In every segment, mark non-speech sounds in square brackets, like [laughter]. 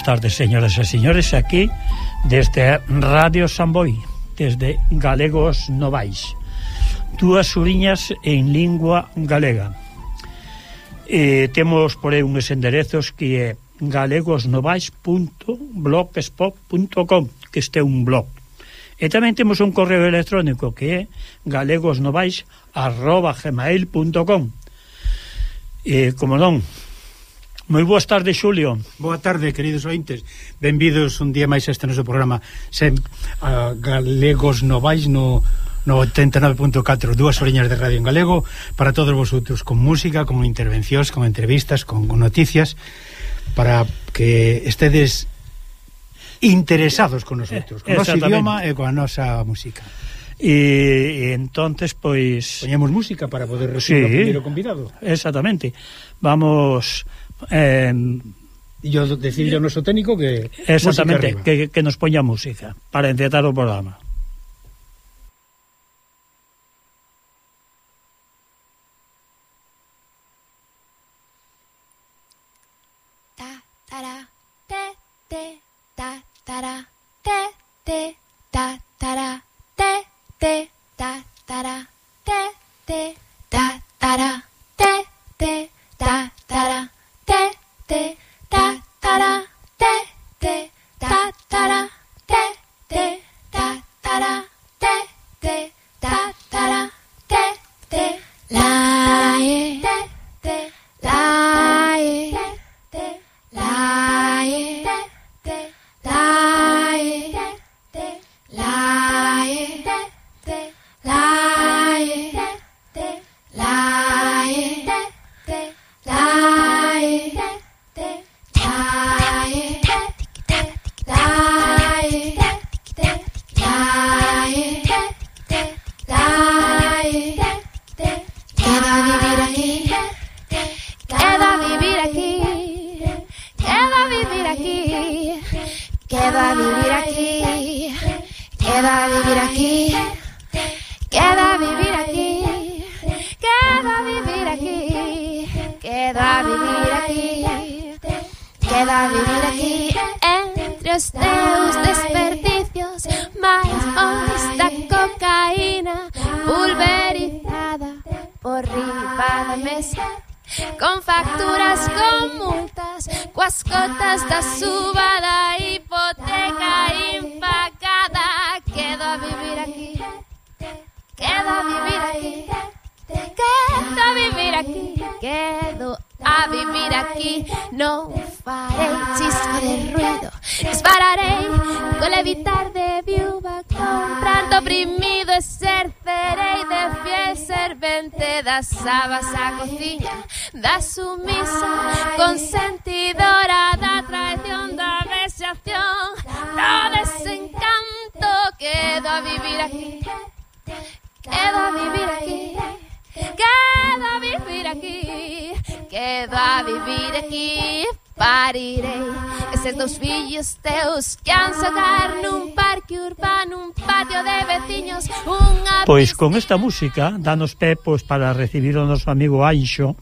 boas tardes, señoras e señores, aquí desde Radio Samboy, desde Galegos Novais. Dúas uriñas en lingua galega. E temos por aí uns enderezos que é galegosnovais.blogspot.com, que este é un blog. E tamén temos un correo electrónico que é galegosnovais@gmail.com. E eh, como non, Moi boas tardes, Xulio. Boa tarde, queridos ointes. Benvidos un día máis a este noso programa Sem, a Galegos Novais no no 89.4, dúas oriñas de radio en galego para todos vosotros, con música, con intervencións, con entrevistas, con, con noticias para que estedes interesados con nosotros, con o noso idioma e coa nosa música. E, e entonces pois poñemos música para poder recibir sí, o primeiro convidado. Exactamente. Vamos eh, yo decirle ao noso técnico que exactamente que, que nos poña música para encetar o programa. Ta tara te te ta tara te te ta tara te te ta tara te te ta tara te te ta tara って Queda vivir aquí, queda vivir aquí, queda vivir aquí, queda vivir aquí, queda vivir aquí, queda vivir aquí. Entre os teus desperdicios, máis honesta cocaína pulverizada por riba da mesa con facturas, con multas, coas cotas da suba da hipoteca impagada. Quedo a vivir aquí, quedo a vivir aquí, quedo a vivir aquí, quedo a vivir aquí a vivir aquí. No faré chisco de ruido, dispararé con levitar de viuda, Tanto oprimido es ser de fiel servente das sabas a cociña, da sumisa, consentidora da traición, da vexación, do desencanto, quedo a vivir aquí, quedo a vivir aquí. Quedo a vivir aquí, quedo a vivir aquí, parirei Eses dos fillos teus que han sacar nun parque urbano, un patio de veciños, unha Pois con esta música danos pé pois, para recibir o noso amigo Anxo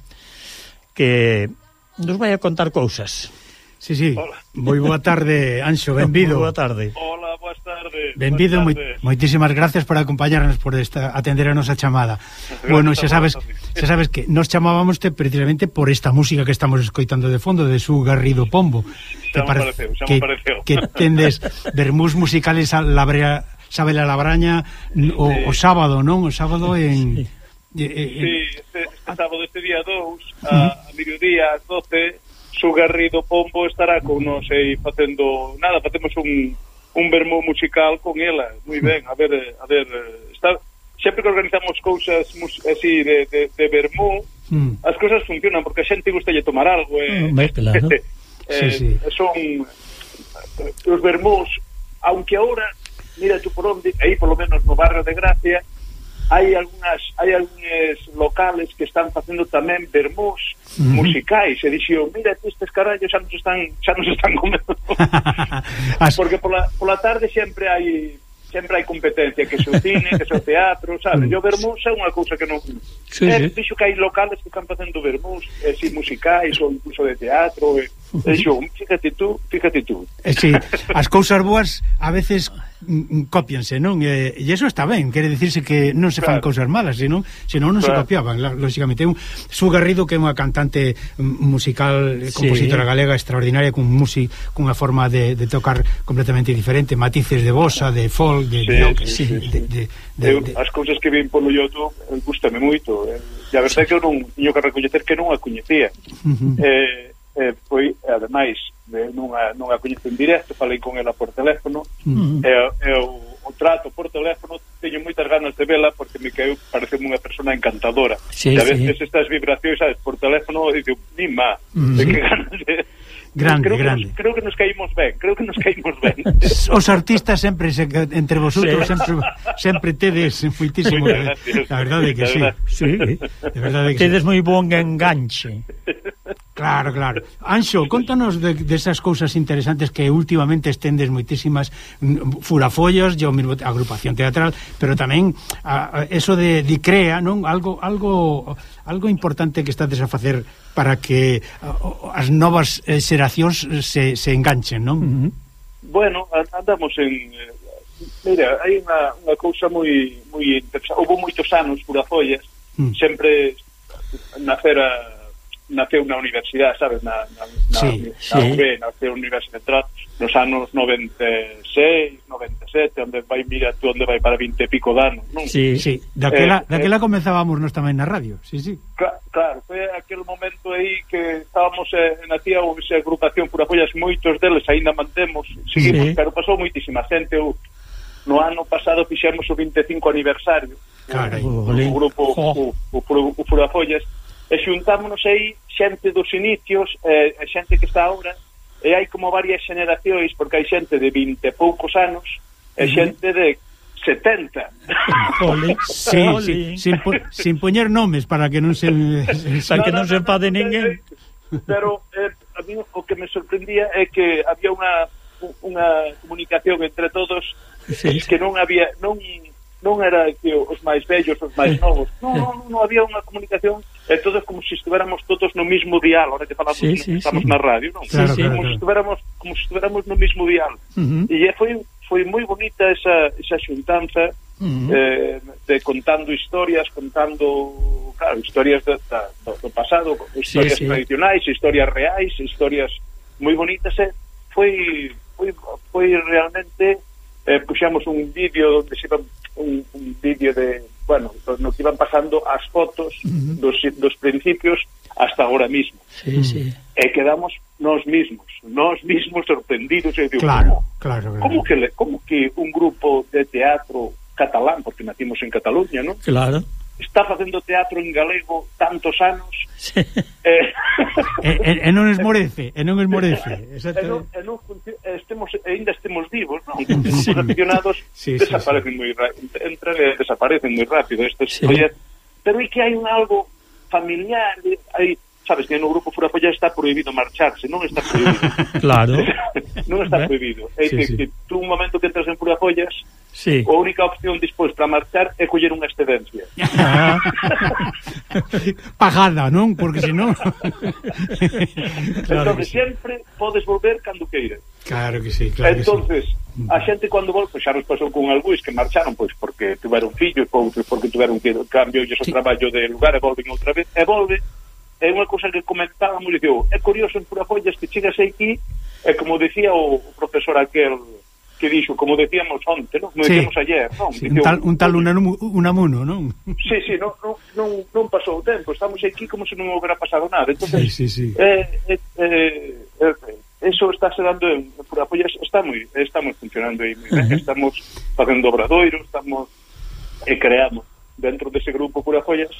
que nos vai a contar cousas. Sí, sí. Hola. Moi boa tarde, Anxo, [laughs] benvido. Moi boa tarde. Hola, boas tardes. Benvido, boa tarde. moi, moitísimas gracias por acompañarnos por esta, atender a nosa chamada. Gracias, bueno, xa sabes, xa sabes que nos chamábamos te precisamente por esta música que estamos escoitando de fondo de Su Garrido Pombo. Xa me pareceu, xa que, pareceu. Que tendes vermús musicales a Labrea, Sabela Labraña o, sí. o sábado, non? O sábado en... Sí, en, sí este, este sábado, este día 2, a, a mediodía, ás 12 Su Garrido Pombo estará con nos aí facendo nada, facemos un, un vermú musical con ela, moi ben, a ver, a ver, está, sempre que organizamos cousas así de, de, de vermú, mm. as cousas funcionan, porque a xente gustalle tomar algo, eh. mm, claro. [laughs] eh, sí, sí. son os vermús, aunque ahora, mira tú por onde, aí por lo menos no barrio de Gracia, hai algunhas hai algúns locales que están facendo tamén vermús uh -huh. musicais e dixio, mira, estes carallos xa nos están xa nos están comendo [laughs] As... porque pola, pola tarde sempre hai sempre hai competencia, que se o cine, que se o teatro, sabe? Mm. Yo vermús é unha cousa que non... Sí, é, sí. Dixo que hai locales que están facendo vermús, eh, si musicais ou incluso de teatro, e, Deixou, fíjate tú, fíjate tú. Eh, sí, as cousas boas a veces mm, mm, copianse, non? E, e iso está ben, quere dicirse que non se fan claro. cousas malas, senón, senón non claro. se copiaban, lógicamente. Un, Su Garrido, que é unha cantante mm, musical, eh, sí. compositora galega extraordinaria, cun músic, cunha forma de, de tocar completamente diferente, matices de bossa, de folk, de... Sí, de, sí, de, sí. de, de, de, eu, de... As cousas que vin polo YouTube gustame moito, eh? e a verdade sí. que eu non, tiño que recoñecer que non a coñecía. Uh -huh. eh, eh, foi ademais de, nunha, nunha coñezo en directo falei con ela por teléfono uh -huh. e, e o, o trato por teléfono teño moitas ganas de vela porque me caeu parece unha persona encantadora sí, e a veces sí. estas vibracións sabes, por teléfono digo, ni má uh -huh. de que ganas de grande, creo grande. Que nos, creo que nos caímos ben, creo que nos caímos ben. [laughs] Os artistas sempre se, entre vosotros sí. sempre sempre tedes muitísimo. La verdade que sí. sí. Eh. De verdade que Tedes sí. moi bon enganche. Claro, claro. Anxo, contanos de, desas de cousas interesantes que últimamente estendes moitísimas mm, furafollos, yo mesmo agrupación teatral, pero tamén a, a, eso de, de crea, non? Algo algo algo importante que estades a facer para que a, as novas eh, xeracións eh, se, se enganchen, non? Uh -huh. Bueno, andamos en eh, Mira, hai unha, unha cousa moi moi interesante. Houve moitos anos furafollas, mm. sempre nacera naceu na universidade, sabes, na, na, na, sí, na sí. UB, naceu Universidade Central, nos anos 96, 97, onde vai, mira tú, onde vai para 20 e pico danos, non? Sí, sí, daquela, eh, daquela eh, comenzábamos nós tamén na radio, sí, sí. Cla claro, foi aquel momento aí que estábamos eh, na tía ou esa agrupación Purapollas, moitos deles aínda mantemos, seguimos, sí. pero pasou moitísima xente, eu, no ano pasado fixemos o 25 aniversario, Carai, o, o, o grupo, o, o, o, o Purapollas, e xuntámonos aí xente dos inicios eh, xente que está ahora e hai como varias generacións porque hai xente de 20 e poucos anos e xente de 70 [laughs] Ole, sí, sí, sin, po sin poñer nomes para que non se [laughs] para que non no, no, de ninguén. pero eh, a mí o que me sorprendía é que había unha unha comunicación entre todos sí, que non había non non era que os máis vellos os máis [laughs] novos. Non, non, non había unha comunicación é todo como se estuveramos todos no mismo dial, ahora que falamos sí, sí, estamos sí. na radio, non? Claro, sí, claro, como claro. se como se estuveramos no mismo dial. Uh -huh. E foi foi moi bonita esa esa xuntanza uh -huh. eh, de contando historias, contando, claro, historias do, do, do pasado, historias sí, sí. tradicionais, historias reais, historias moi bonitas, eh? foi foi foi realmente eh, puxamos un vídeo onde se un, un vídeo de bueno, no que iban pasando as fotos uh -huh. dos, dos principios hasta agora mismo. Sí, sí. E quedamos nós mismos, nós mismos sorprendidos e digo, claro, ¿cómo? claro, claro. Como que como que un grupo de teatro catalán, porque nacimos en Cataluña, ¿no? Claro está facendo teatro en galego tantos anos sí. eh, e, e, e non esmorece e non esmorece [laughs] e non, e non estemos, ainda estemos vivos non? [laughs] Sí. os aficionados sí, sí, desaparecen sí. moi entran e desaparecen moi rápido estes sí. Proyectos. pero é que hai un algo familiar hai sabes que no grupo Furafolla está prohibido marcharse, non está prohibido. [laughs] claro. non está prohibido. É sí, que, sí. que tú un momento que entras en Furafollas sí. a única opción despois para marchar é coller unha excedencia. Ah. [laughs] Pagada, non? Porque senón... [laughs] claro entón, sí. sempre podes volver cando queiras. Claro que sí, claro Entonces, que sí. a xente cando volve, pois xa nos pasou con algúis que marcharon pois porque tiveron fillos, outros porque tiveron que cambio e o sí. traballo de lugar e volven outra vez, e volve é unha cousa que comentábamos, diceu, é curioso en Purafollas que chegas aquí, e como dicía o profesor aquel que dixo, como decíamos onte, non? Como sí. decíamos ayer, non? Sí, Diceu, un tal, un tal unamuno, unamuno non? Sí, sí, non, non, non, non pasou o tempo, estamos aquí como se non houbera pasado nada. Entonces, sí, sí, sí. Eh, eh, eh, eh, eso está se dando en Furapolla, está moi, está moi funcionando aí, moi ben, uh -huh. estamos facendo obradoiro, estamos e creamos dentro dese grupo Furafollas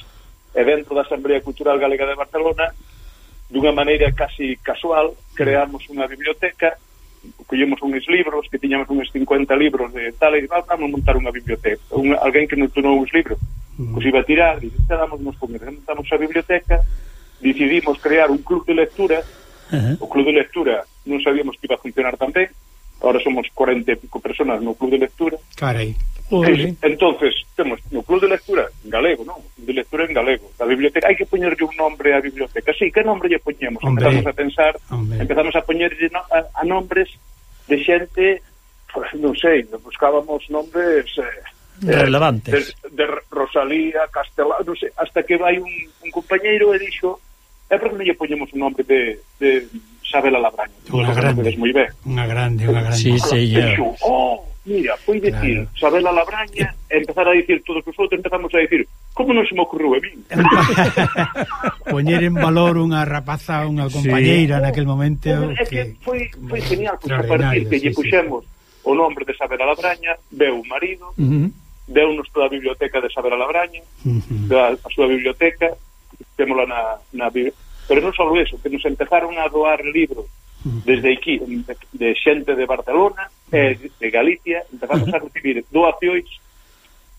e dentro da Asamblea Cultural Galega de Barcelona dunha maneira casi casual creamos unha biblioteca collemos uns libros, que tiñamos uns 50 libros de tal e tal, vamos montar unha biblioteca. Un, alguén que nos donou uns libros, mm. pois iba a tirar, e damos nos con montamos a biblioteca, decidimos crear un club de lectura, uh -huh. o club de lectura non sabíamos que iba a funcionar tan ben, ahora somos 40 e pico personas no club de lectura. Carai. Pois Oi. Entonces, temos no Club de Lectura en galego, non? De Lectura en galego. A biblioteca, hai que poñerlle un nombre á biblioteca. Sí, que nombre lle poñemos? Hombre. Empezamos a pensar, Hombre. empezamos a poñerlle no, a, a nombres de xente, pues, non sei, buscábamos nombres eh, eh relevantes. De, de Rosalía, Castelá, non sei, hasta que vai un, un compañeiro e dixo, é porque non lle poñemos un nombre de, de Isabel Labraña?" Unha grande, moi ben. Unha grande, unha grande. Sí, sí, dixo, oh, mira, foi decir claro. Sabela Labraña e [laughs] empezar a dicir todos os outros empezamos a dicir como non se me ocorreu a min? [laughs] Poñer en valor unha rapaza, unha compañeira sí. naquel momento bueno, que, que foi, foi mm, genial, porque a partir que sí, lle puxemos sí. o nombre de Sabela Labraña veu o marido uh -huh. deu-nos toda a biblioteca de Sabela Labraña uh -huh. a, a súa biblioteca témola na, na pero non só eso, que nos empezaron a doar libros desde aquí, de xente de Barcelona eh, de Galicia, empezamos a recibir doacións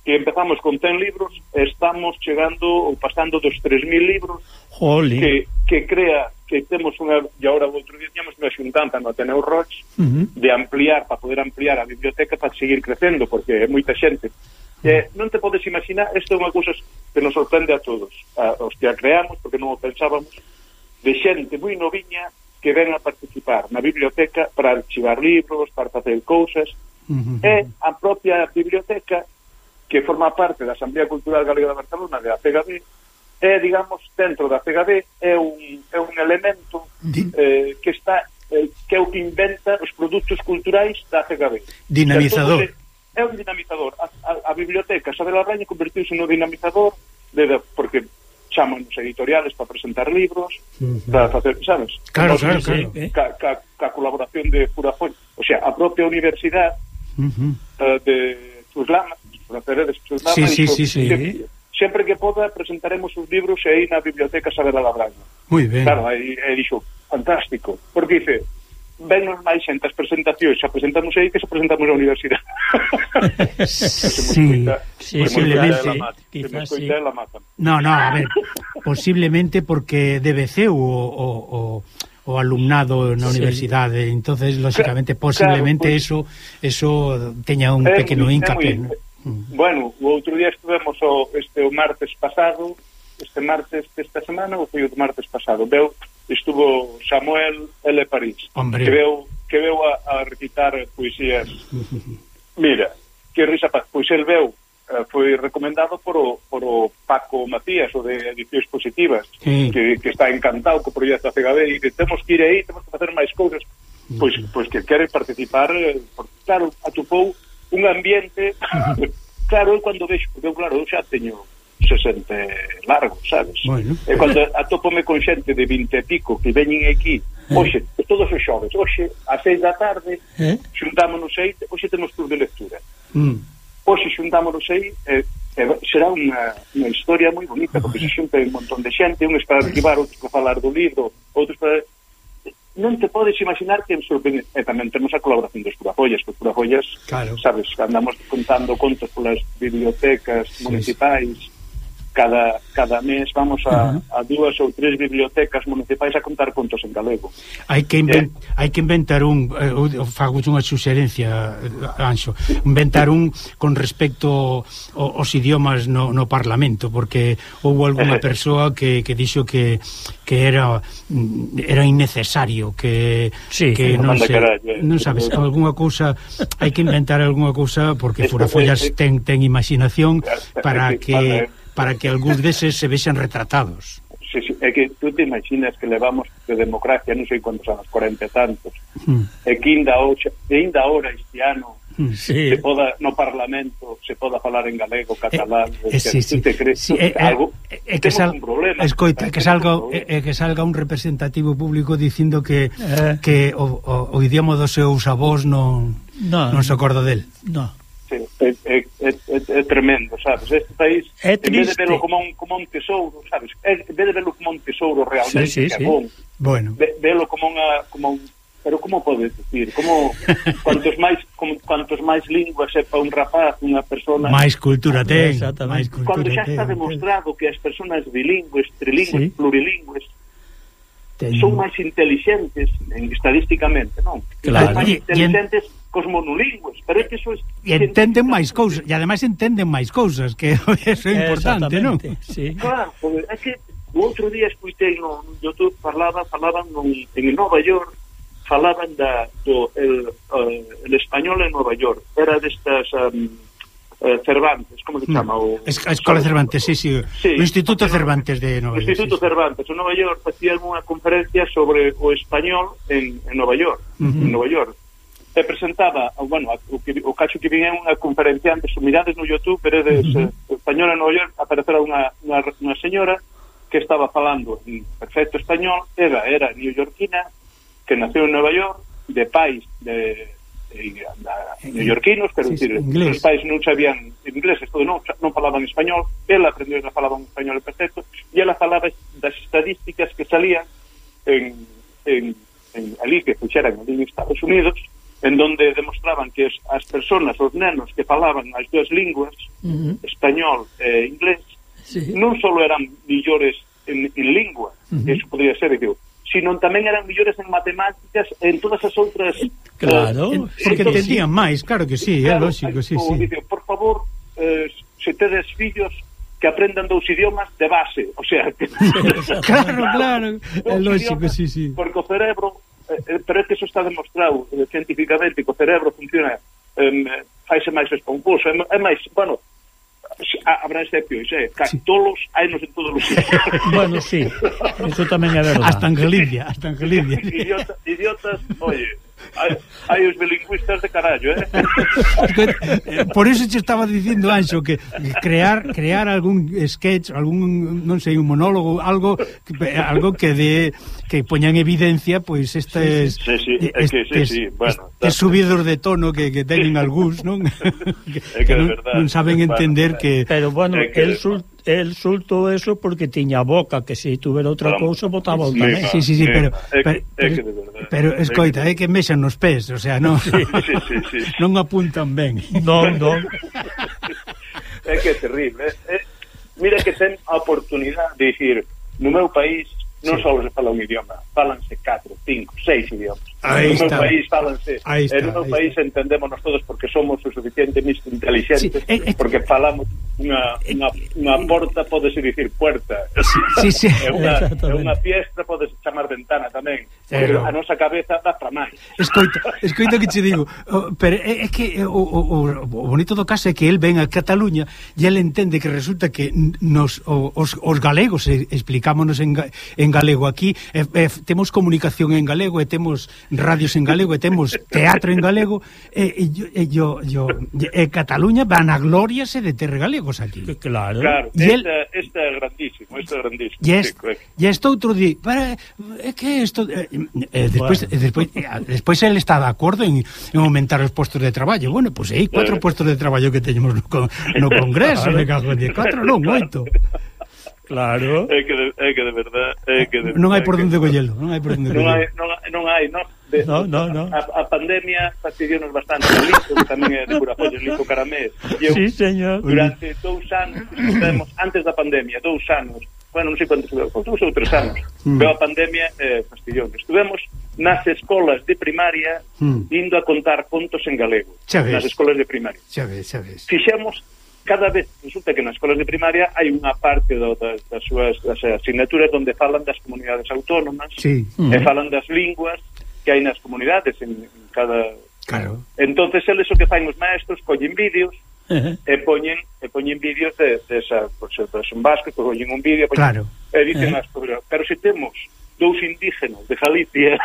que empezamos con 10 libros, estamos chegando ou pasando dos 3.000 libros Joli. que que crea que temos unha, e agora o outro día tínhamos unha xuntanza no Ateneu Roch uh -huh. de ampliar, para poder ampliar a biblioteca para seguir crecendo, porque é moita xente Eh, non te podes imaginar, isto é unha cousa que nos sorprende a todos, a, os que a creamos, porque non o pensábamos, de xente moi noviña que ven a participar na biblioteca para archivar libros, para facer cousas, uh -huh. e a propia biblioteca que forma parte da Asamblea Cultural Galega de Barcelona, de ACGB, é, digamos, dentro da ACGB, é un, é un elemento eh, que está eh, que é o que inventa os produtos culturais da PGB. Dinamizador. É un dinamizador. A, a, a biblioteca Sabela Reña convertiuse no dinamizador de, de, porque chámanos editoriales para presentar libros, uh -huh. para facer, sabes? Claro, claro, claro. Eh? Ca, ca, ca colaboración de Purafón, o sea, a propia universidade uh eh, -huh. de Chuslama, de Chuslama, sí, sí, sí, sí, sempre, sempre que poda presentaremos os libros aí na Biblioteca Sabela Labraña. Moi ben. Claro, aí, aí dixo, fantástico, porque dice, vennos máis xente as presentacións, xa presentamos aí que xa presentamos a universidade. [laughs] sí, sí, posiblemente. Quizás sí. No, no, a ver, posiblemente porque DBCU o, o, o o alumnado na universidade, sí. entonces lógicamente posiblemente claro, pues, eso eso teña un é, pequeno íncape. ¿no? Mm. Bueno, o outro día estivemos o este o martes pasado, este martes desta semana ou foi o martes pasado, veu estuvo Samuel L. París, Hombre. que veu, que veu a, a recitar poesías. [laughs] Mira, que risa, pois el veu eh, foi recomendado por o, por o Paco Macías, o de Edicións Positivas, sí. que, que está encantado co proxecto CGB e que temos que ir aí, temos que facer máis cousas, pois, pois que quere participar, eh, porque claro, atopou un ambiente, [laughs] claro, eu cando vexo, porque eu claro, eu xa teño se sente largo, sabes? Bueno. E cando atopome con xente de 20 e pico que veñen aquí, eh. hoxe, todos os xoves, hoxe, a seis da tarde, eh? xuntámonos aí, hoxe temos club de lectura. Mm. Hoxe xuntámonos aí, eh, eh, será unha, unha historia moi bonita, porque se xunta un montón de xente, uns para arquivar, outros para falar do libro, outros para... Non te podes imaginar que sorprende... E tamén temos a colaboración dos curafollas, que os curafollas, claro. sabes, andamos contando contos polas bibliotecas sí, municipais, sí cada, cada mes vamos a, uh -huh. a dúas ou tres bibliotecas municipais a contar contos en galego. Hai que inven eh? hai que inventar un eh, eu fago unha suxerencia, eh, Anxo, inventar un con respecto aos idiomas no, no parlamento, porque houve algunha [laughs] persoa que, que dixo que, que era mm, era innecesario, que sí, que non se carallo, eh. non sabes, algunha cousa hai que inventar algunha cousa porque Furafollas ten ten imaginación para que para que algúns deses se vexan retratados. Sí, sí, é que tú te imaginas que levamos de democracia non sei quantos anos, 40 e tantos mm. e que ainda, hoxe, ainda ahora este ano hmm. sí. se poda no Parlamento se poda falar en galego, eh, catalán eh, eh, sí, sí, te crees sí, eh, eh algo, eh, eh que sal, un problema. escoita, que salga, eh, que salga un representativo público dicindo que, eh. que o, o, o idioma dos seus avós non, no, non se acorda del. No sí, é, é, é, é tremendo, sabes? Este país, é en vez de verlo como un, como un tesouro, sabes? En vez de verlo como un tesouro realmente, sí, sí, que sí. Bon, bueno. ve, velo como unha... Como un, pero como podes decir? Como, [laughs] cuantos máis como, cuantos máis linguas sepa un rapaz, unha persona... Máis cultura ten, máis cultura Cando xa está ten, demostrado ten. que as personas bilingües, trilingües, sí. plurilingües, ten... son máis inteligentes en, estadísticamente, non? Claro. Son máis inteligentes... Y en cos monolingües, pero é que eso es... E entenden máis cousas, e ademais entenden máis cousas, que [laughs] eso é importante, non? Sí. Claro, é que o outro día escutei no YouTube, falaba, falaban no, en Nova York, falaban da, do el, uh, el español en Nova York, era destas... Um, Cervantes, como se chama? O... Es, a Escola Cervantes, sí, sí, sí. O Instituto Cervantes de Nova York. Instituto sí, Cervantes, en Nova York, facían unha conferencia sobre o español en, en Nova York, uh -huh. en Nova York te presentaba, bueno, o que, o cacho que vinha é unha conferenciante, se mirades no Youtube, veredes, eh, uh -huh. española en Nova York, aparecerá unha, unha, unha señora que estaba falando en perfecto español, era, era neoyorquina, que naceu en Nova York, de pais de, de, de neoyorquinos, quero sí, dicir, inglés. os pais non sabían inglés, todo non, non falaban español, ela aprendeu a falar un español perfecto, e ela falaba das estadísticas que salían en, en, en ali, que fuxeran ali en Estados Unidos, en donde demostraban que as persoas, os nenos que falaban as dúas linguas, uh -huh. español e inglés, sí. non só eran millores en, en lingua, uh -huh. eso podría ser, digo, sino tamén eran millores en matemáticas en todas as outras... Eh, claro, eh, porque entendían sí. máis, claro que sí, eh, claro, é lógico, sí, sí. Digo, por favor, eh, se tedes fillos, que aprendan dous idiomas de base, o sea... Que... [laughs] claro, claro, é lógico, sí, sí. Porque o cerebro Eh, eh, pero é que eso está demostrado eh, científicamente que o cerebro funciona eh, faise máis esponjoso é, é máis, bueno habrá excepcións, eh? Cactolos sí. hai nos en todos os sitios. [laughs] bueno, sí, eso tamén é verdade. Hasta en Galicia, hasta en Galicia. [laughs] idiotas, idiotas, oye, hai os bilingüistas de carallo, eh? [laughs] eh? Por iso che estaba dicindo, Anxo, que crear crear algún sketch, algún, non sei, un monólogo, algo algo que de que poña en evidencia pois estes sí, sí, sí, que, sí, sí, bueno, estes subidos de tono que, que teñen algúns, non? [laughs] que, que non, verdad, non saben entender bueno, que Pero bueno, é que el sur el soltou eso porque tiña boca, que se tuvera outra cousa botaba outra. Sí, sí, sí, sí, pero, é, pero, é, que de verdade, pero escoita, é que mexan nos pés, o sea, non, sí, sí, sí, sí. non apuntan ben. Non, non. [laughs] é que é terrible. É, mira que ten a oportunidade de dicir, no meu país non sí. só se fala un idioma, falanse 4, 5, 6 idiomas. Aí no meu país falanse, aí está, no meu país entendémonos todos porque somos o suficientemente inteligentes, sí, eh, eh, porque falamos unha, eh, unha, unha eh, porta podese dicir puerta. Sí, sí, é [laughs] unha, é unha fiesta podes chamar ventana tamén. Pero... A nosa cabeza dá para máis. Escoita, [laughs] escoita que che digo, pero é, é que o, o, o bonito do caso é que el ven a Cataluña e el entende que resulta que nos os, os galegos explicámonos en, en galego aquí, e, e, temos comunicación en galego e temos radios en galego e temos teatro en galego e, e, e, yo, yo, e Cataluña van a gloriase de ter galegos aquí. Que, claro. claro e el, este, este é grandísimo, este é grandísimo. E este, sí, este outro di, para, é eh, que isto... Eh, eh, despois, bueno. despois, eh, despois el está de acordo en, en aumentar os postos de traballo. Bueno, pois pues, hai cuatro eh. postos de traballo que teñemos no, con, no [laughs] Congreso, claro. me cago en 14, non, oito. Claro. É que de, é que de verdad, é que de Non hai por onde collelo, non hai por onde collelo. Non hai, non hai, non hai, non, de, no, no, no. A, a pandemia fastidiounos bastante a Lito, que tamén é de Curapollos, Lito Caramés. Eu, sí, señor. Durante dous anos, estamos antes da pandemia, dous anos, bueno, non sei quantos, dous ou tres anos, mm. pero a pandemia eh, fastidiounos. Estuvemos nas escolas de primaria mm. indo a contar contos en galego. Xa ves. Nas escolas de primaria. Xa ves, xa ves. Fixemos cada vez resulta que nas escolas de primaria hai unha parte do, das, das súas das asignaturas onde falan das comunidades autónomas sí. mm. e falan das linguas que hai nas comunidades en, en cada Claro. Entonces eles o que fan os maestros collen vídeos uh -huh. e poñen e poñen vídeos de de esa, por exemplo, son vascos, pois collen un vídeo, poñen, claro. e dicen uh -huh. as comunidades, pero se temos dous indígenas de Galicia [laughs]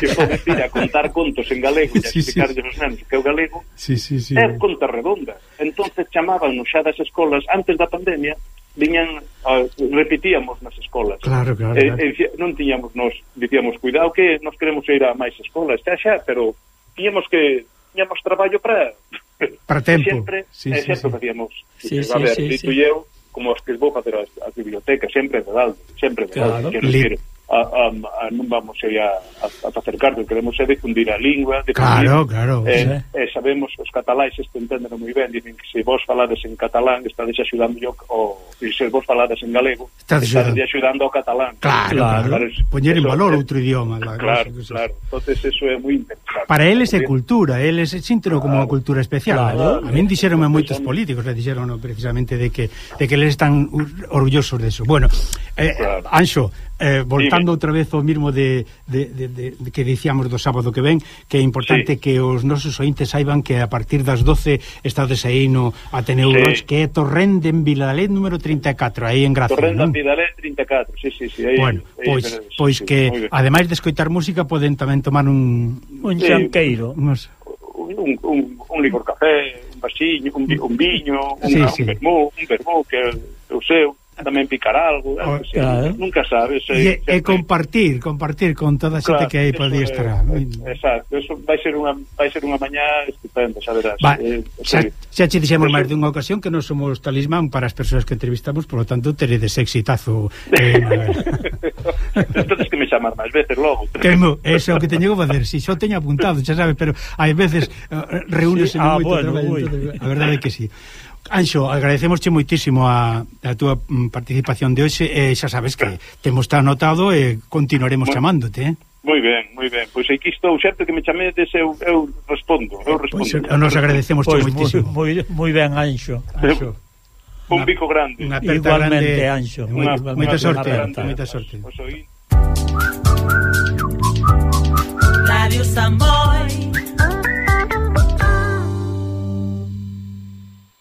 que poden ir a contar contos en galego e sí, explicarles sí. os nenos que é o galego sí, sí, sí, é eh. conta redonda entonces chamábanos xa das escolas antes da pandemia viñan a, repetíamos nas escolas. Claro, claro. E, e non tiñamos nos, dicíamos, cuidado que nos queremos ir a máis escolas, xa xa, pero tiñamos que tiñamos traballo para [laughs] para tempo. Sempre, sí, sí, sempre sí. facíamos. Sí, sí, a ver, sí, sí. como os que vou facer as, as bibliotecas, sempre de algo, sempre de claro. algo, a, a, a, non vamos aí a, a, a facer cargo, queremos é difundir a lingua difundir, claro, claro eh, sí. eh, sabemos, os catalais este entenden moi ben dicen que se vos falades en catalán estades axudando o, e se vos falades en galego estades axudando. ao catalán. Claro, claro, claro. poñer en valor outro idioma la, claro, cosa, claro, entonces eso é moi importante para eles é cultura, eles sintono como unha cultura especial claro, a min dixeronme moitos políticos eh, le dixeron precisamente de que de que eles están orgullosos de eso. Bueno, eh, claro. Anxo Eh, voltando Dime. outra vez ao mismo de, de, de, de, de que dicíamos do sábado que ven, que é importante sí. que os nosos ointes saiban que a partir das 12 estades aí no Ateneu sí. Roig, que é Torrent de Vilalet número 34, aí en Gracia. Torrent de Vilalet 34, sí, sí, sí. Aí, bueno, aí, pois, ahí, pois sí, que, ademais de escoitar música, poden tamén tomar un... Un sí, xanqueiro. Unos... Un, un, un licor café, un vasiño, un, un viño, un, sí, sí. un vermú, un vermú que é o seu tamén picar algo, oh, eh, claro. nunca sabes. E, e compartir, compartir con toda a xente claro, que aí por aí. É, exacto, eso vai ser unha vai ser unha mañá estupenda, xa verás. Va, eh, xa, xa che dixemos máis dunha ocasión que non somos talismán para as persoas que entrevistamos, por lo tanto teredes exitazo. [laughs] Eh, Entonces que me chamar máis veces logo. Que mo, eso que teño que facer, si xo teño apuntado, xa sabes, pero hai veces eh, reúnese sí, ah, moito bueno, traballo, entonces, a verdade é que si. Sí. Anxo, agradecemosche moitísimo a, a túa mm, participación de hoxe e xa sabes que temos tan anotado e continuaremos bueno, chamándote, eh? Moi ben, moi ben. Pois aquí estou, sempre que me chamedes, eu, eu respondo, eu eh, pois, respondo. Pois, nos agradecemos pois, moitísimo. Moi, moi ben, Anxo. Anxo. [laughs] Un bico grande. Una Igualmente, grande. Anxo. Moita sorte, moita sorte. Radio Samboy.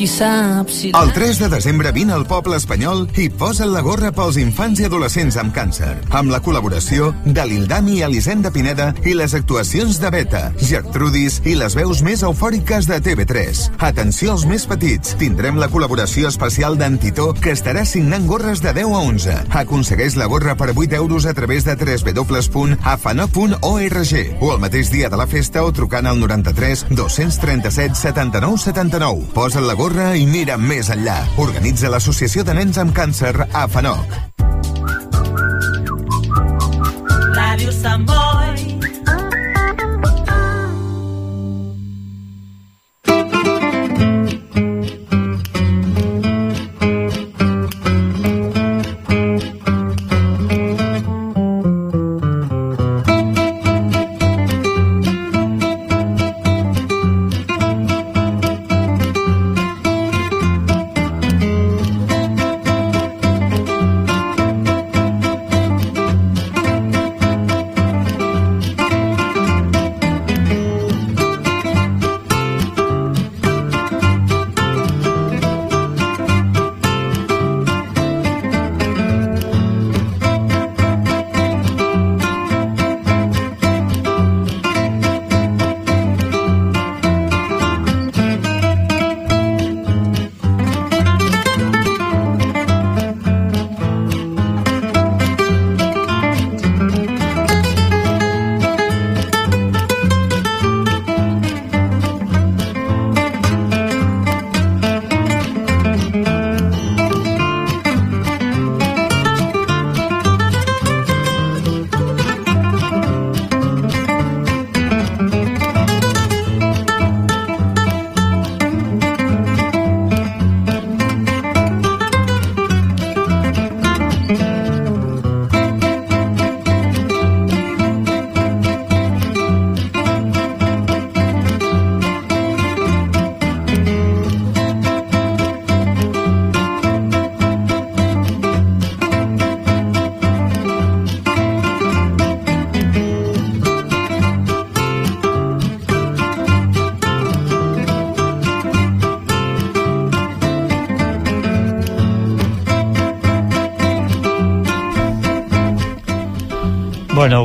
Qui sap si... El 3 de desembre vine al poble espanyol i posa't la gorra pels infants i adolescents amb càncer, amb la col·laboració de l'Ildami i Elisenda Pineda i les actuacions de Beta, Gertrudis i les veus més eufòriques de TV3. Atenció als més petits, tindrem la col·laboració especial d'Antitó que estarà signant gorres de 10 a 11. Aconsegueix la gorra per 8 euros a través de www.afanó.org o el mateix dia de la festa o trucant al 93 237 79 79. Posa't la gorra i mira més enllà. Organitza l'Associació de Nens amb Càncer a FANOC. Radio Samboy. Bueno,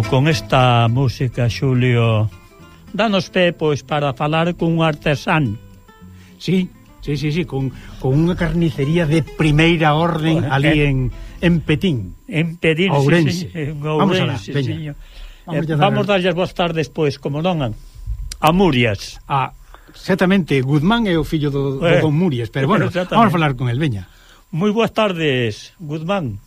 con esta música, Xulio, danos pé, pois, para falar cun artesán. Sí, sí, sí, sí con, con unha carnicería de primeira orden bueno, ali eh. en, en Petín. En Petín, Ourense. Sí, sí, en Ourense, Vamos alá, veña. Vamos, eh, vamos darlle boas tardes, pois, como non, a, a Murias. A, ah, exactamente, Guzmán é o fillo do, eh, do Don Murias, pero [laughs] bueno, vamos a falar con el, veña. Moi boas tardes, Guzmán.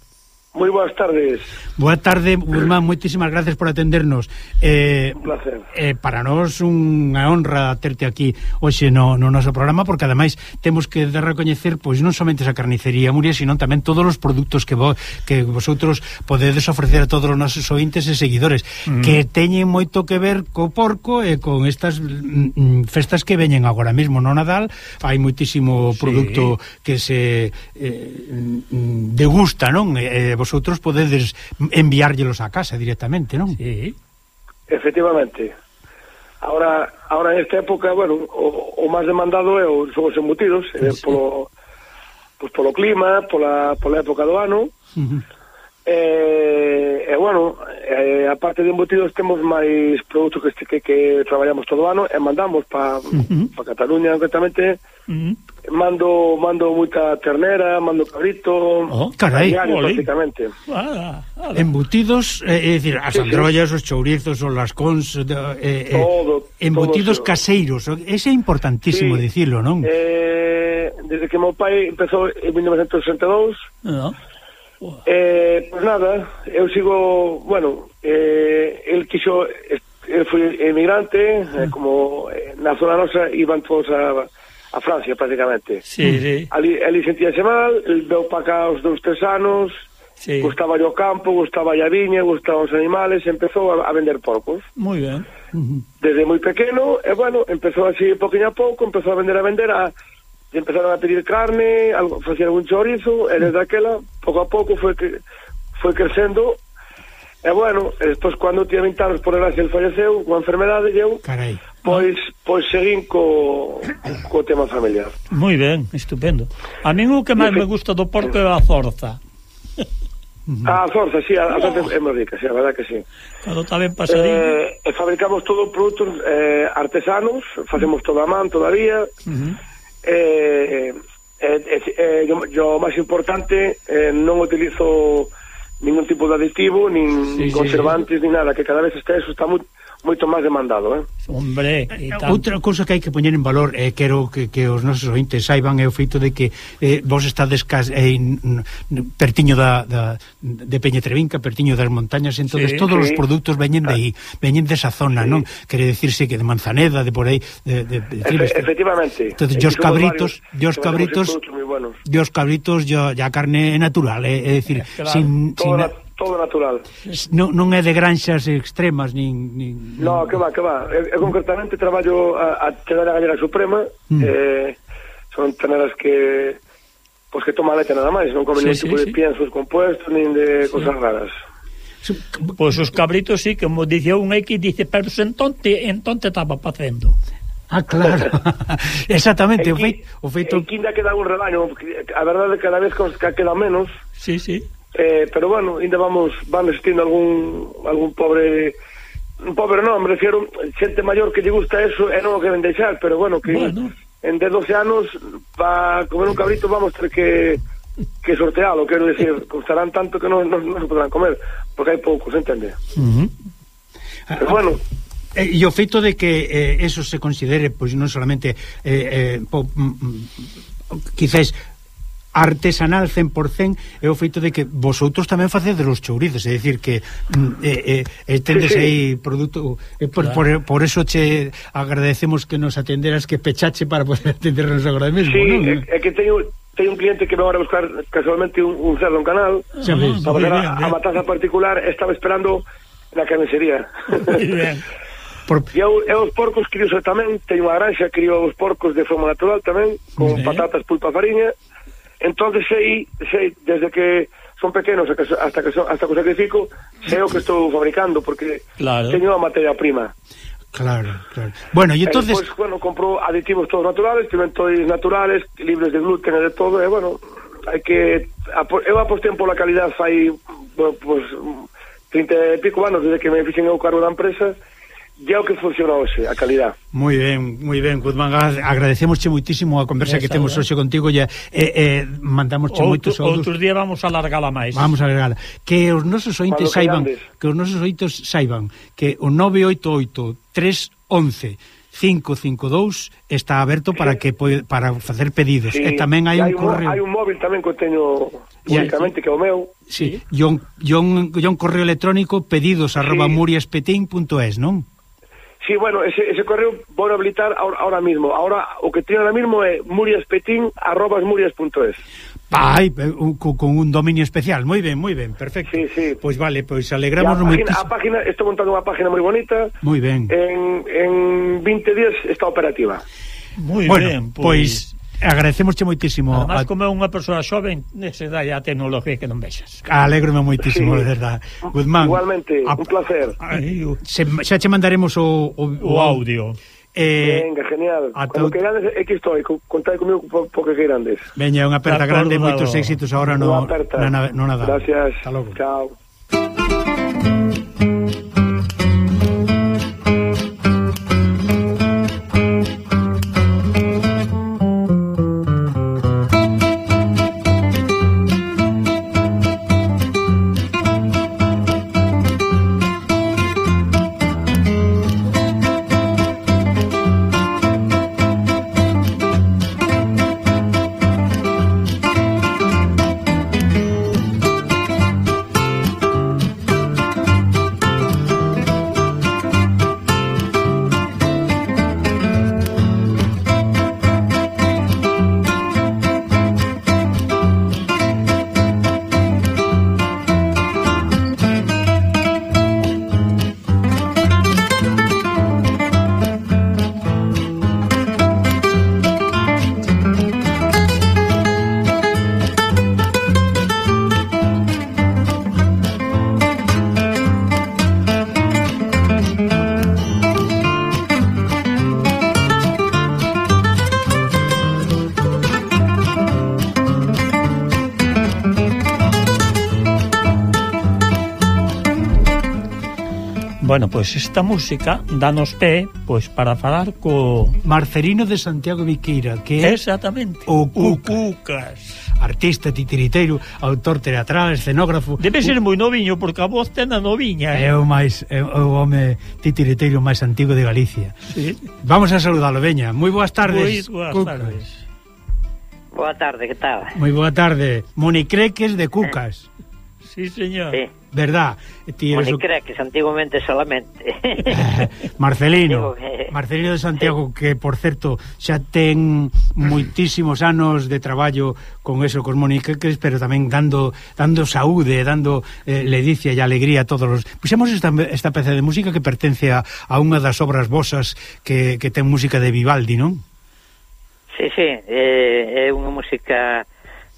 Moi boas tardes. Boa tarde, Guzmán, moitísimas gracias por atendernos. Eh, un placer. Eh, para nós unha honra terte aquí hoxe no, no noso programa, porque ademais temos que de recoñecer pois non somente esa carnicería Muria, sino tamén todos os produtos que vo, que vosotros podedes ofrecer a todos os nosos ointes e seguidores, mm. que teñen moito que ver co porco e con estas mm, mm festas que veñen agora mesmo no Nadal, hai moitísimo sí. produto que se eh, mm, degusta, non? Eh, vosotros podedes enviárllelos a casa directamente, non? Sí. Efectivamente. Ahora, ahora nesta época, bueno, o, o máis demandado é o, son os embutidos, eh, sí, eh, polo, pues polo clima, pola, pola época do ano, uh -huh E, e bueno, eh, a parte de embutidos temos máis produtos que, que, que traballamos todo o ano e mandamos para uh -huh. pa Cataluña concretamente. Uh -huh. Mando mando moita ternera, mando cabrito, oh, carai, diario, prácticamente. Ah, ah, embutidos, eh, é dicir, as sí, androllas, sí. os chourizos, os lascóns, eh, eh, todo, embutidos todo, caseiros, ese é importantísimo sí, dicirlo, non? Eh, desde que meu pai empezou en 1962, uh -huh Eh, pois pues nada, eu sigo, bueno, eh, el quixo, el foi emigrante, eh, como eh, na zona nosa iban todos a, a Francia prácticamente. Sí, sí. Ali, ali sentíase mal, el veu pa cá os dous tres anos, sí. gustaba o campo, gustaba a viña, gustaba os animales, empezou a, a vender porcos. Moi ben. Uh -huh. Desde moi pequeno, e bueno, empezou así poquinho a pouco, empezou a vender a vender a empezaron a pedir carne, algo, facían un chorizo, e desde aquela, pouco a pouco, foi que foi crecendo E bueno, despois cando tiña 20 anos por desgracia el falleceu, unha enfermedade eu. Carai. Pois pois seguín co co tema familiar. Moi ben, estupendo. A min o que máis me gusta do porco é a zorza. A [laughs] ah, zorza, si, sí, a, a forza é moi rica, sí, a verdad que si. Sí. Cando está ben pasadinho. Eh, eh, fabricamos todo produtos eh, artesanos, facemos todo a man todavía. Uh -huh Eh eh, eh, eh, eh, yo, yo máis importante eh, non utilizo ningún tipo de aditivo nin sí, conservantes sí. nin nada que cada vez está eso está moi moito máis demandado, eh? Hombre, eh, eh, eh, tan... outra cousa que hai que poñer en valor, eh, quero que, que os nosos ointes saiban é o feito de que eh, vos estades cas, eh, pertiño da, da de Peñetrevinca, pertiño das montañas, entonces sí, todos sí. os produtos veñen de aí, veñen desa zona, sí. non? Quere decirse que de Manzaneda, de por aí, de, de, de, Efe, de efectivamente. Entonces, os cabritos, os cabritos, os cabritos, ya, ya carne natural, eh? é dicir, claro, sin, sin todo natural. Non, non é de granxas extremas nin... nin no, que va, que va. Eu, eu concretamente traballo a, a tenera gallega suprema, mm. eh, son teneras que pois pues que toman leite nada máis, non comen sí, ningún sí, tipo sí. de piensos compuestos nin de sí. cosas raras. Pois pues os cabritos sí, como dice un X, dice, pero entonte, entonte estaba facendo. Ah, claro. [laughs] Exactamente, o feito, o feito... En quinda queda un rebaño, a verdade cada vez que queda menos. Sí, sí Eh, pero bueno, ainda vamos van existindo algún algún pobre un pobre non, me refiero xente maior que lle gusta eso e non o queren deixar, pero bueno, que bueno. en de 12 anos para comer un cabrito vamos ter que que sortealo, quero decir, costarán tanto que non, non, non se podrán comer, porque hai poucos, entende? Uh ah, -huh. Ah. Pero bueno, E, e o feito de que eh, eso se considere pois non solamente eh, eh, po, mm, mm quizás artesanal 100% é o feito de que vosotros tamén facedes os chourizos, é dicir que mm, eh, eh, eh, tendes sí, sí. aí produto eh, por, claro. por, eh, por eso che agradecemos que nos atenderas que pechache para poder [laughs] atendernos agora mesmo, sí, non? É, é que teño teño un cliente que me vai a buscar casualmente un, un cerdo en canal sí, ves, para facer a, a matanza particular estaba esperando na carnicería Por... [laughs] E eu, eu os porcos críos tamén, teño unha granxa, crío os porcos de forma natural tamén, con sí. patatas, pulpa, fariña, entonces sei, sei desde que son pequenos hasta que son, hasta que o sacrifico, sei o que estou fabricando porque claro. teño a materia prima. Claro, claro. Bueno, e entonces, eh, pues, bueno, compro aditivos todos naturales, pimentos naturales, libres de gluten e de todo, e bueno, hai que eu apostei pola calidad fai, bueno, pues 30 e pico anos desde que me fixen eu cargo da empresa é o que funciona hoxe, a calidad. Moi ben, moi ben, Guzmán, agradecemosche moitísimo a conversa Esa, que temos hoxe contigo e, e, e mandamosche Outro, moitos saudos. Outro día vamos a alargala máis. Vamos a alargala. Que os nosos ointes saiban, que os nosos ointes saiban que o 988 311 552 está aberto para que para facer pedidos. Sí, e tamén hai, hai un correo. Hai un móvil tamén que teño únicamente sí. que é o meu. Sí, sí. E un, e un, e un correo electrónico pedidos@muriaspetin.es, sí. non? Sí, bueno, ese, ese correo vou habilitar ahora, ahora mismo. Ahora, o que tiene ahora mismo é muriaspetín arrobas murias.es. Pai, eh, con un dominio especial. Moi ben, moi ben, perfecto. Sí, sí. Pois pues vale, pois pues alegramos a página, a página, estou montando unha página moi bonita. Moi ben. En, en 20 días está operativa. Moi bueno, ben, pois... pois Agradecemosche moitísimo. Además, a... como é unha persoa xoven, se dá a tecnología que non vexas. Alégrome moitísimo, sí. de verdad. Guzmán. Igualmente, a... un placer. Ay, o... se, xa che mandaremos o, o, o audio. Eh, Venga, genial. A Cando tu... queirades, é que estou, contade comigo po, po que grandes Veña, unha aperta grande, moitos éxitos agora no, na, na, no nada. Gracias. Chao. pois esta música danos pé pois para falar co Marcelino de Santiago Viqueira, que é exactamente o Cucas. Cucas, artista titiriteiro, autor teatral, escenógrafo. Debe ser moi noviño porque a voz ten a noviña. É eh. o máis é o home titiriteiro máis antigo de Galicia. Sí. Vamos a saludalo, veña. Moi boas tardes. Moi boas Cucas. tardes. Boa tarde, que tal? Moi boa tarde. Monicreques de Cucas. Sí, señor. Sí. Verdad. Ti eres o... creques, antigamente solamente. [laughs] Marcelino, que... Marcelino de Santiago, que, por certo, xa ten moitísimos anos de traballo con eso, con monicreques, pero tamén dando dando saúde, dando eh, ledicia e alegría a todos os... Puxemos esta, esta peza de música que pertence a, a unha das obras vosas que, que ten música de Vivaldi, non? Sí, sí, é, é unha música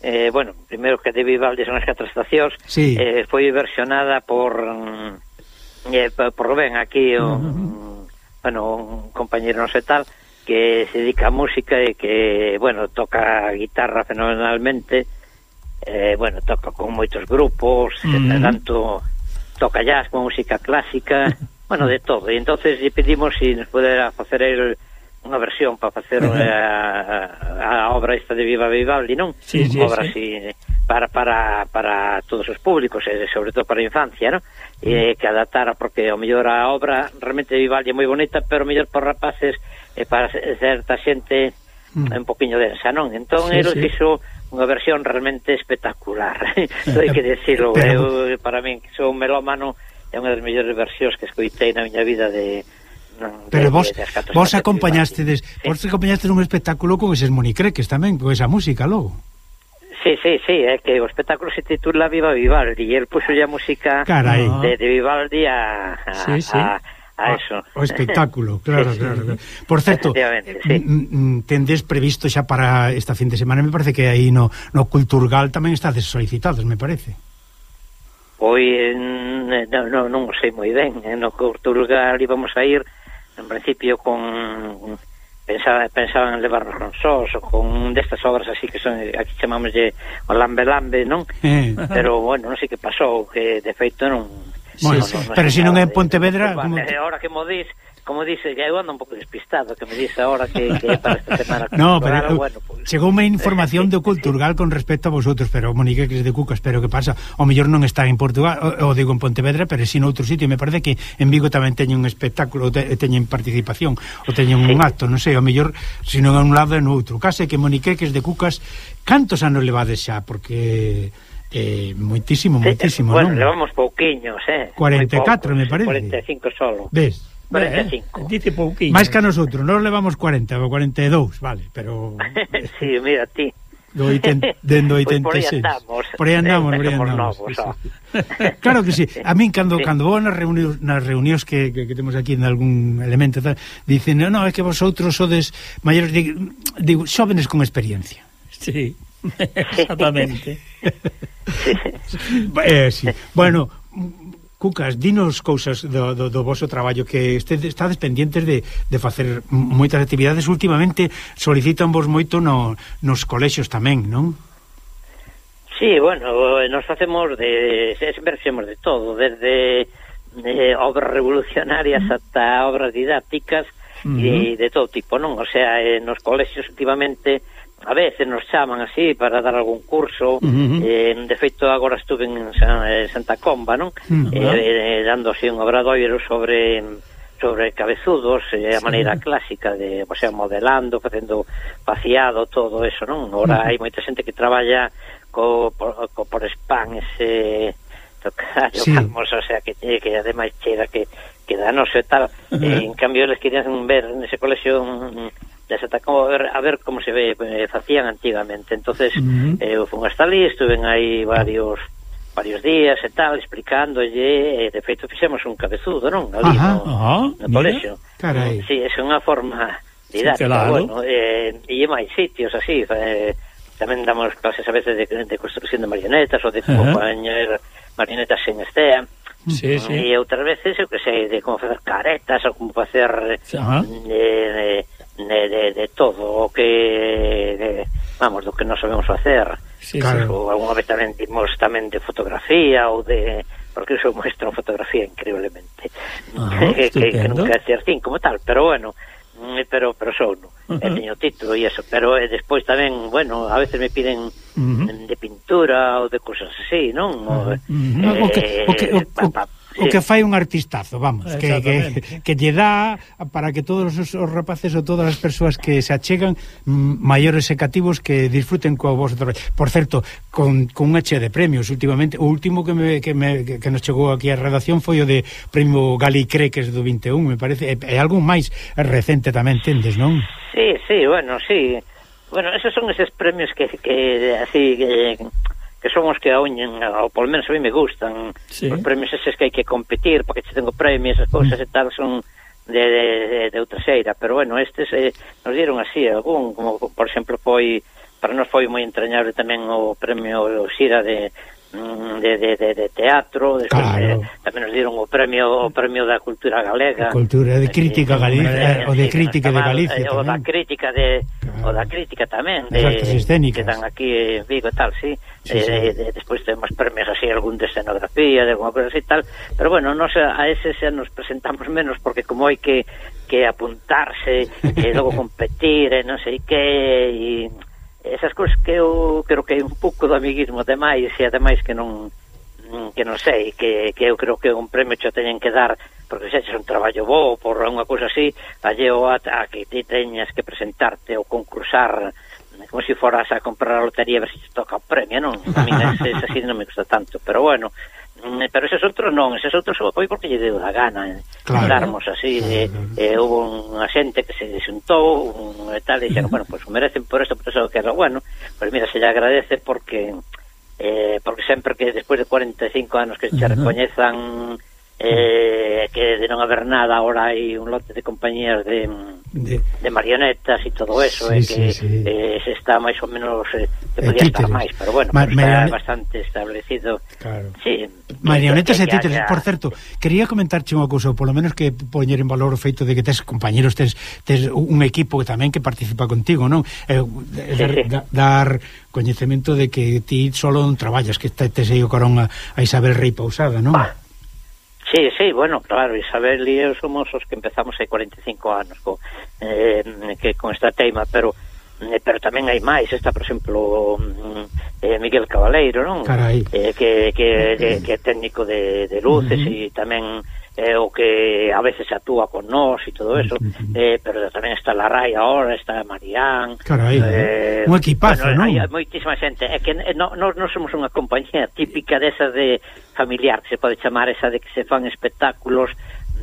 eh, bueno, primeiro que de Vivaldi son as catro estacións, sí. eh, foi versionada por mm, eh, por Rubén aquí un, uh -huh. bueno, un compañero non sei tal que se dedica a música e que, bueno, toca guitarra fenomenalmente eh, bueno, toca con moitos grupos uh -huh. tanto toca jazz con música clásica [laughs] bueno, de todo, e entonces lle pedimos se si nos pudera facer el unha versión para facer uh eh, -huh. a, a obra esta de Viva Vivaldi, non? Sí, sí, obra sí. Así, para, para, para todos os públicos, e sobre todo para a infancia, non? E mm. que adaptara, porque o mellor a obra realmente de Vivaldi é moi bonita, pero mellor para rapaces e para certa xente mm. uh -huh. un poquinho densa, non? Entón, sí, era sí. fixo unha versión realmente espectacular. [laughs] Eh, hai que decirlo, pero... eu, para min, que sou un melómano, é unha das mellores versións que escoitei na miña vida de non, Pero de, vos, de vos acompañastedes, sí. vos acompañastedes un espectáculo con eses monicreques tamén, con esa música logo. Sí, sí, sí, é eh, que o espectáculo se titula Viva Vivaldi e el puxo ya música Carai. De, de Vivaldi a, a, sí, sí. a a eso. O espectáculo, claro, [laughs] sí, claro, claro. Por certo, eh, sí. Mm, mm, tendes previsto xa para esta fin de semana, me parece que aí no, no Culturgal tamén estades solicitados, me parece. Pois, non, non, non sei moi ben, eh, no Culturgal íbamos a ir en principio con pensaba, pensaban levarnos sós con destas obras así que son aquí chamamos de o lambe lambe, non? Mm. Pero bueno, non sei que pasou, que de feito non Bueno, sí, sí. Pero se si non é en Pontevedra... Como... Ahora que mo dís, como dice, que eu ando un pouco despistado, que me dice ahora que, que para esta semana... [laughs] no, pero bueno, pues, chegoume eh, información do Culturgal con respecto a vosotros, pero Monique, que es de Cucas, pero que pasa? O mellor non está en Portugal, o, o digo en Pontevedra, pero si noutro sitio, me parece que en Vigo tamén teñen un espectáculo, te, teñen participación, ou teñen un acto, non sei, o mellor, se non é un lado é no outro. Case que Monique, que es de Cucas, cantos anos levades xa? Porque... Eh, moitísimo, eh, eh, moitísimo, bueno, non? levamos pouquiños, eh? 44, poucos, me parece. 45 solo. Ves? 45. Eh, dice pouquiños. Máis que a nosotros, nós levamos 40 ou 42, vale, pero... [laughs] sí, mira, ti. Do 80, dendo 86. Pois pues por aí andamos, por aí andamos. Eh, por aí andamos. Novos, sí, sí. Oh. [laughs] claro que sí. A min cando sí. cando vou nas reunións nas reunións que, que, que temos aquí en algún elemento tal, dicen, "No, no, é que vosotros sodes maiores, digo, xóvenes con experiencia." Sí. [laughs] Exactamente. sí. Eh, sí. Bueno, Cucas, dinos cousas do, do, do vosso traballo que este, estades pendientes de, de facer moitas actividades últimamente solicitan vos moito no, nos colexios tamén, non? Sí, bueno, nos facemos de sempre facemos de todo, desde eh, obras revolucionarias ata obras didácticas uh -huh. e de todo tipo, non? O sea, eh, nos colexios últimamente a veces nos chaman así para dar algún curso uh -huh. eh, de feito agora estuve en San, eh, Santa Comba non? Uh -huh. eh, eh, dando así un obradoiro sobre sobre cabezudos eh, sí. a maneira clásica de, o sea, modelando, facendo vaciado todo eso, non? Ora uh -huh. hai moita xente que traballa co, por, co, por spam ese tocar, sí. vamos, o sea, que, eh, que ademais chera que, que danos e tal. Uh -huh. eh, en cambio, eles querían ver nese colegio un, desatacou a ver, a ver como se ve, eh, facían antigamente. Entonces, uh -huh. eh, eu fun hasta ali, estuven aí varios varios días e tal, explicándolle, e de feito fixemos un cabezudo, non? Ali Ajá, no, oh, no colexio. Carai. Sí, é unha forma didáctica, sí, claro. bueno, eh, e máis sitios así, eh, tamén damos clases a veces de, de construcción de marionetas ou de como uh -huh. marionetas en estea, Sí, sí. E outras veces, eu que sei, de como facer caretas ou como facer uh -huh. eh, eh de, de, de todo o que de, vamos, do que non sabemos facer sí, claro. ou alguna vez tamén dimos tamén de fotografía ou de porque eu muestro fotografía increíblemente ah, [laughs] que, que, que nunca exercín como tal, pero bueno mm, pero pero son uh -huh. teño título e eso, pero eh, despois tamén, bueno, a veces me piden uh -huh. de pintura ou de cousas así, non? Uh -huh. eh, uh -huh. eh, o que, o que, o, pa, o que fai un artistazo, vamos, que, que, que lle dá para que todos os, os rapaces ou todas as persoas que se achegan mm, maiores e cativos que disfruten coa vos traballo. Por certo, con, con unha che de premios últimamente, o último que, me, que, me, que nos chegou aquí a redacción foi o de Premio Galicre, que do 21, me parece, e, e algo máis recente tamén tendes, non? Sí, sí, bueno, sí. Bueno, esos son esos premios que, que así que que son os que aoñen, ou polo menos a mí me gustan, sí. os premios eses que hai que competir, porque che tengo premios, esas cousas mm. e tal, son de, de, de, de outra xeira, pero bueno, estes eh, nos dieron así, algún, como por exemplo foi, para nós foi moi entrañable tamén o premio Xira de Mm, de, de, de, de teatro, despois claro. de, tamén nos dieron o premio o premio da cultura galega. A cultura de crítica Galicia, eh, o de crítica de Galicia tamén. O da crítica de claro. o da crítica tamén de que dan aquí en Vigo e tal, sí. sí, sí. Eh, de, despois temos premios así algún de escenografía, de alguma cosa así tal, pero bueno, nos a ese xa nos presentamos menos porque como hai que que apuntarse [laughs] e logo competir e non sei que e esas cousas que eu creo que é un pouco do amiguismo demais e ademais que non mm, que non sei, que, que eu creo que un premio cho teñen que dar porque se é un traballo bo por unha cousa así, alleo a, a que te teñas que presentarte ou concursar mm, como se si foras a comprar a lotería a ver se si te toca o premio, non? A mí ese, ese así non me gusta tanto, pero bueno, Mm, pero eses outros non, eses outros foi porque lle deu da gana eh, claro. darmos así e, e houve unha xente que se xuntou un, e tal, e dixeron, bueno, pois pues, merecen por esto, por eso que era bueno pois pues, mira, se lle agradece porque eh, porque sempre que despois de 45 anos que se recoñezan eh, que de non haber nada ahora hai un lote de compañías de, de, de marionetas e todo eso sí, eh, que sí, sí. Eh, se está máis ou menos eh, que eh, podía títeres. estar máis, pero bueno Ma pero marione... está bastante establecido claro. sí, marionetas e títeres, haya... por certo quería comentarche unha cousa, polo menos que poñer en valor o feito de que tes compañeros tes, tes un equipo tamén que participa contigo, non? Eh, dar, sí, sí. dar coñecemento de que ti solo non traballas, que tes aí o carón a, a Isabel Rey Pausada, non? Bah Sí, sí, bueno, claro, Isabel e eu somos os que empezamos hai 45 anos co, eh, que con esta teima, pero eh, pero tamén hai máis, está, por exemplo, mm, eh, Miguel Cabaleiro, non? Carai. Eh, que, que, eh, que, eh. que é técnico de, de luces uh -huh. e tamén eh, o que a veces actúa con nós e todo eso, eh, pero tamén está la Rai ahora, está Marián. Carai, eh, eh, un equipazo, bueno, non? Hai moitísima xente, é que non no, no somos unha compañía típica desa de familiar, que se pode chamar esa de que se fan espectáculos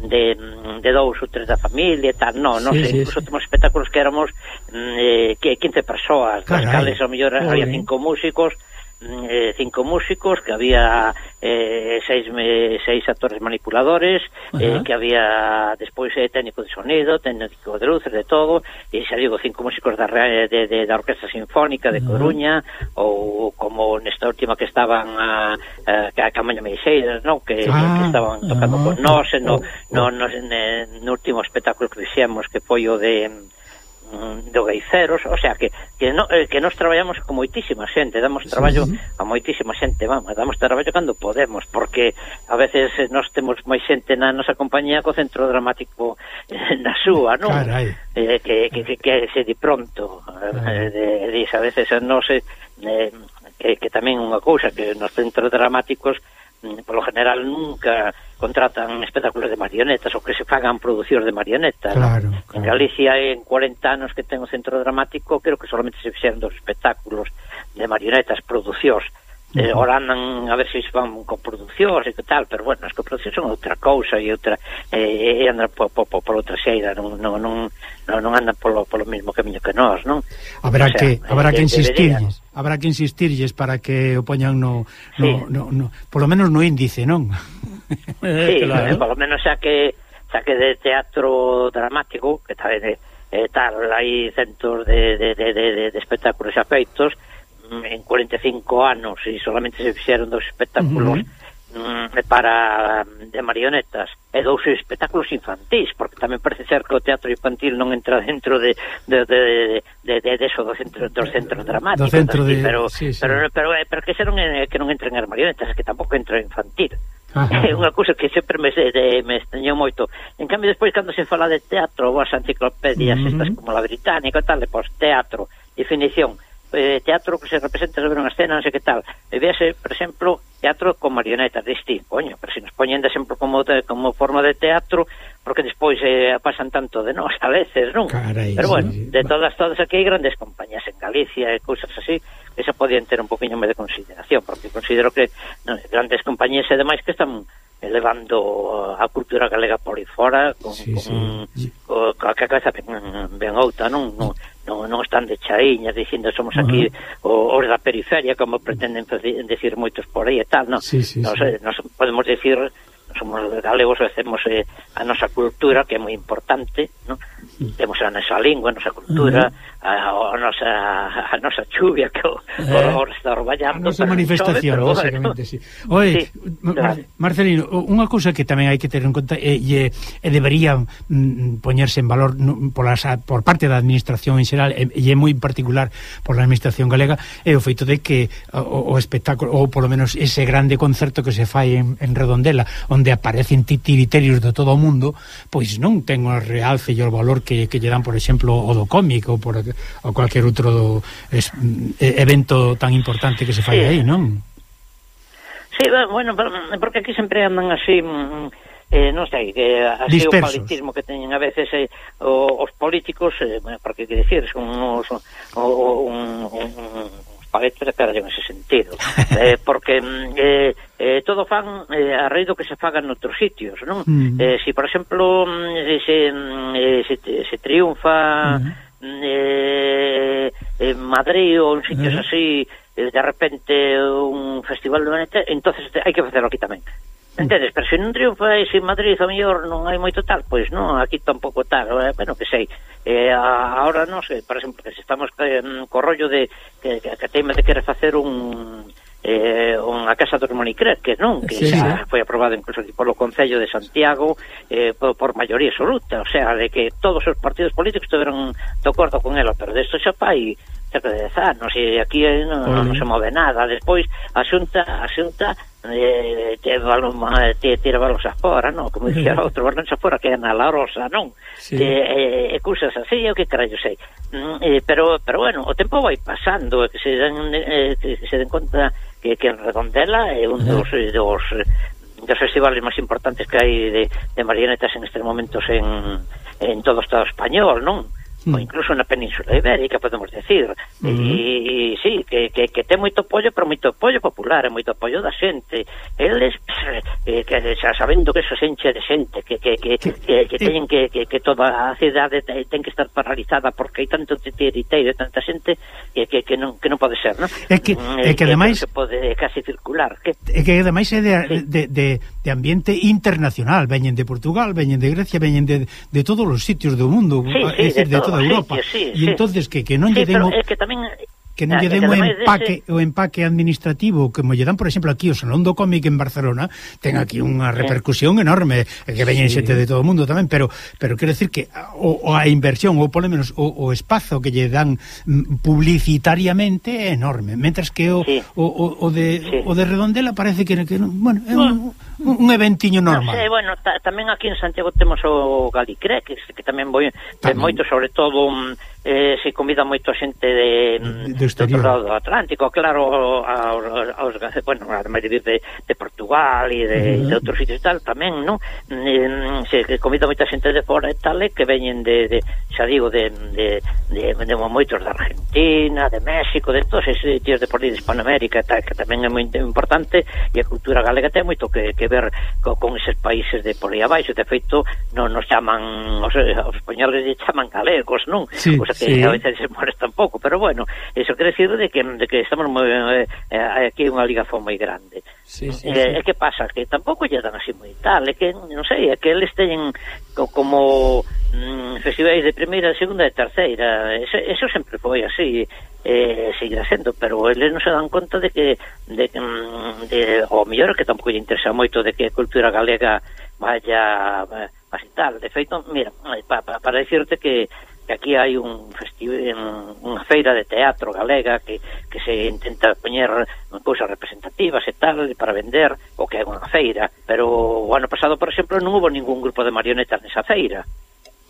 de, de dous ou tres da familia e tal, non, non sí, sei, sí, incluso sí. temos espectáculos que éramos mm, eh, que 15 persoas, das cales ao mellor había cinco músicos mm, eh, cinco músicos, que había eh, seis, me, seis actores manipuladores, uh -huh. eh, que había despois eh, técnico de sonido, técnico de luces, de todo, e xa digo, cinco músicos da, eh, de, de, da Orquesta Sinfónica de uh -huh. Coruña, ou como nesta última que estaban a, a, a Camaña Meixeiras, non? Que, ah, que estaban tocando uh -huh. con nós, no, no, no, no, no último espectáculo que fixemos, que foi o de Mm, do Geiceros, o sea que que, no, eh, que nos traballamos con moitísima xente, damos traballo sí, sí. a moitísima xente, vamos, damos traballo cando podemos, porque a veces eh, nos temos máis xente na nosa compañía co centro dramático eh, na súa, non? Carai. Eh, que, que, que, que se di pronto, eh, de, de, a veces eh, non se eh, que, que tamén unha cousa que nos centros dramáticos mm, polo general nunca contratan espectáculos de marionetas ou que se fagan producións de marionetas. Claro, claro. En Galicia en 40 anos que ten o centro dramático, creo que solamente se fixeron dos espectáculos de marionetas, producións. Uh -huh. eh, ora andan a ver se si van con producións e que tal, pero bueno, as coproducións son outra cousa e outra eh, e andan por, por, por, por outra xeira, non, non, non, non andan polo, polo mismo camiño que nós, non? Habrá o sea, que eh, habrá que insistirlles, habrá que insistirlles para que o poñan no, no, sí. no, no, no polo menos no índice, non? [laughs] sí, [laughs] claro. por lo menos xa que xa que de teatro dramático que está en, eh, tal, hai centos de, de, de, de, de espectáculos xa feitos mm, en 45 anos e solamente se fixeron dos espectáculos uh -huh mm, para de marionetas e dous espectáculos infantís porque tamén parece ser que o teatro infantil non entra dentro de de, de, de, de, de eso, dos centros, dos centros dramáticos do centro de... pero, sí, sí. pero, pero, pero, pero que, non, que non entren as marionetas que tampouco entra infantil [laughs] É unha cousa que sempre me, de, me extrañou moito. En cambio, despois, cando se fala de teatro, ou as enciclopedias uh estas como a británica e tal, pois teatro, definición, eh, teatro que se representa sobre unha escena, non sei que tal. E véase, por exemplo, teatro con marionetas, diste, coño, pero se nos poñen de exemplo como, de, como forma de teatro, porque despois eh, pasan tanto de nós a veces, non? Carai, pero bueno, sí, de todas, todas aquí hai grandes compañías en Galicia e cousas así, que se podían ter un poquinho máis de consideración, porque considero que non, grandes compañías e demais que están elevando a cultura galega por aí fora con, sí, con, sí. con, con a cabeza ben, ben outa, non? non ah non, non están de chaiñas dicindo somos aquí uh -huh. os da periferia como pretenden decir moitos por aí e tal, non? Sí, sí, nos, sí. nos podemos decir somos galegos e eh, a nosa cultura que é moi importante, non? Temos a nosa lingua, a nosa cultura, uh -huh a, a nosa, a nosa chuvia que o, eh, o está orvallando. A nosa manifestación, chove, básicamente, bueno. sí. Oye, sí, Mar, Marcelino, unha cousa que tamén hai que ter en conta e, e, e debería mm, poñerse en valor no, por, as, por parte da administración en xeral e, e é moi particular por a administración galega é o feito de que o, o espectáculo ou polo menos ese grande concerto que se fai en, en Redondela onde aparecen titiriterios de todo o mundo pois non ten o realce e o valor que, que lle dan, por exemplo, o do cómic ou por ou cualquier outro do, es, evento tan importante que se fai sí. aí, non? Sí, bueno, porque aquí sempre andan así mm, eh, non sei, que así Dispersos. o palitismo que teñen a veces eh, o, os políticos, eh, bueno, porque que decir, son unos, o, un, un, un paletas de cara en ese sentido [laughs] eh, porque mm, eh, eh, todo fan eh, a do que se faga en outros sitios non? Mm. Eh, si por exemplo mm, se, se, se triunfa mm eh, en Madrid ou en sitios uh -huh. así eh, de repente un festival de Benete, entonces te, hai que facelo aquí tamén. Entendes, pero se non triunfa e se en Madrid a mellor non hai moito tal, pois non, aquí tampouco tal, eh, bueno, que sei. Eh, ahora non sei, por exemplo, que se estamos eh, co rollo de que, que, que tema de querer facer un eh, unha casa dos monicreques, non? Que sí, xa foi aprobada incluso aquí polo Concello de Santiago eh, por, por maioría absoluta, o sea, de que todos os partidos políticos estiveron de acordo con ela, pero desto xa fai hace que dez anos e aquí eh, non, uh non se move nada despois a xunta a xunta eh, te, valo, te tira balos afora, non? Como dicía uh outro, balos afora que é na Larosa, non? Sí. Eh, eh, cousas así, eu o que carallo sei. Mm, eh, pero, pero bueno, o tempo vai pasando, eh, que se den, eh, que se den conta que, que Redondela é un dos, uh -huh. dos, dos festivales máis importantes que hai de, de marionetas en estes momentos en, en todo o Estado español, non? mm. ou incluso na península ibérica, podemos decir. Mm. E, e sí, que, que, que ten moito apoio, pero moito apoio popular, e moito apoio da xente. Eles, [sniffs] eh, que, xa sabendo que eso se enche de xente, que, que, que, que, que, que teñen que, que, que toda a cidade ten que estar paralizada porque hai tanto titiriteiro e tanta xente que, que, que, non, que non pode ser, non? É mm, que, é que, que ademais... Que pode casi circular. Que, é que ademais é de, sí. de, de, de de ambiente internacional. Veñen de Portugal, veñen de Grecia, veñen de, de todos os sitios do mundo, sí, sí, dicir, de, de toda Europa. Sitios, sí, e sí. entonces que, que non sí, lle demos... É que tamén que non eh, lle den o empaque, ese... o empaque administrativo que mo lle dan, por exemplo, aquí o Salón do Cómic en Barcelona, ten aquí unha repercusión enorme, eh, que veñen sí. xente de todo o mundo tamén, pero pero quero decir que ah, o, o a inversión, ou polo menos o, o espazo que lle dan mm, publicitariamente é enorme, mentras que o, sí. o, o, o, de, sí. o de Redondela parece que, que non, bueno, é un, un eventiño normal. Sei, eh, bueno, ta, tamén aquí en Santiago temos o Galicre, que, que tamén voi tamén. moito, sobre todo um, eh, se convida moito xente de, de, mm, de exterior. do, do Atlántico, claro, aos, aos, bueno, ademais de vir de, de Portugal e de, uh -huh. de outros sitios e tal, tamén, non? Eh, se convida moita xente de fora e tal, que veñen de, de xa digo, de, de, de, de moitos de Argentina, de México, de todos esos sitios de por de Hispanoamérica, tal, que tamén é moi importante, e a cultura galega ten moito que, que ver co, con eses países de por aí abaixo, de feito non nos chaman, os, os españoles lle chaman galegos, non? Sí, o sea que sí. a veces se molesta un pouco, pero bueno, eso quere decir de que, de que estamos moi, eh, aquí unha ligazón moi grande. Sí, sí, eh, sí. E que pasa? Que tampouco lle dan así moi tal, é que, non sei, é que eles teñen como mm, festivais de primeira, segunda e terceira. Eso, eso sempre foi así, eh, seguirá sendo, pero eles non se dan conta de que, de, mm, de, o mellor que tampouco lle interesa moito de que a cultura galega vaya, eh, así tal. De feito, mira, para, para, para decirte que que aquí hai un festival, unha feira de teatro galega que, que se intenta poñer cousas representativas e tal para vender o que é unha feira, pero o ano pasado, por exemplo, non hubo ningún grupo de marionetas nesa feira.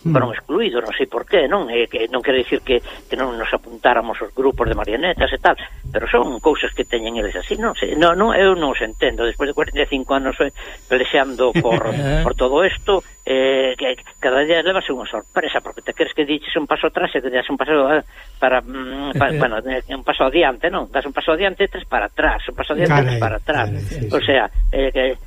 Mm. foron excluídos, non sei por qué, non? É eh, que non quere dicir que, que non nos apuntáramos os grupos de marionetas e tal, pero son cousas que teñen eles así, non sei, non, non eu non os entendo, despois de 45 anos eh, pelexeando por, [laughs] eh. por todo isto, eh, que cada día levas unha sorpresa, porque te crees que diches un paso atrás e que das un paso para, mm, para bueno, un paso adiante, non? Das un paso adiante e tres para atrás, un paso adiante e tres para atrás. Caray, sí, o sea, eh, que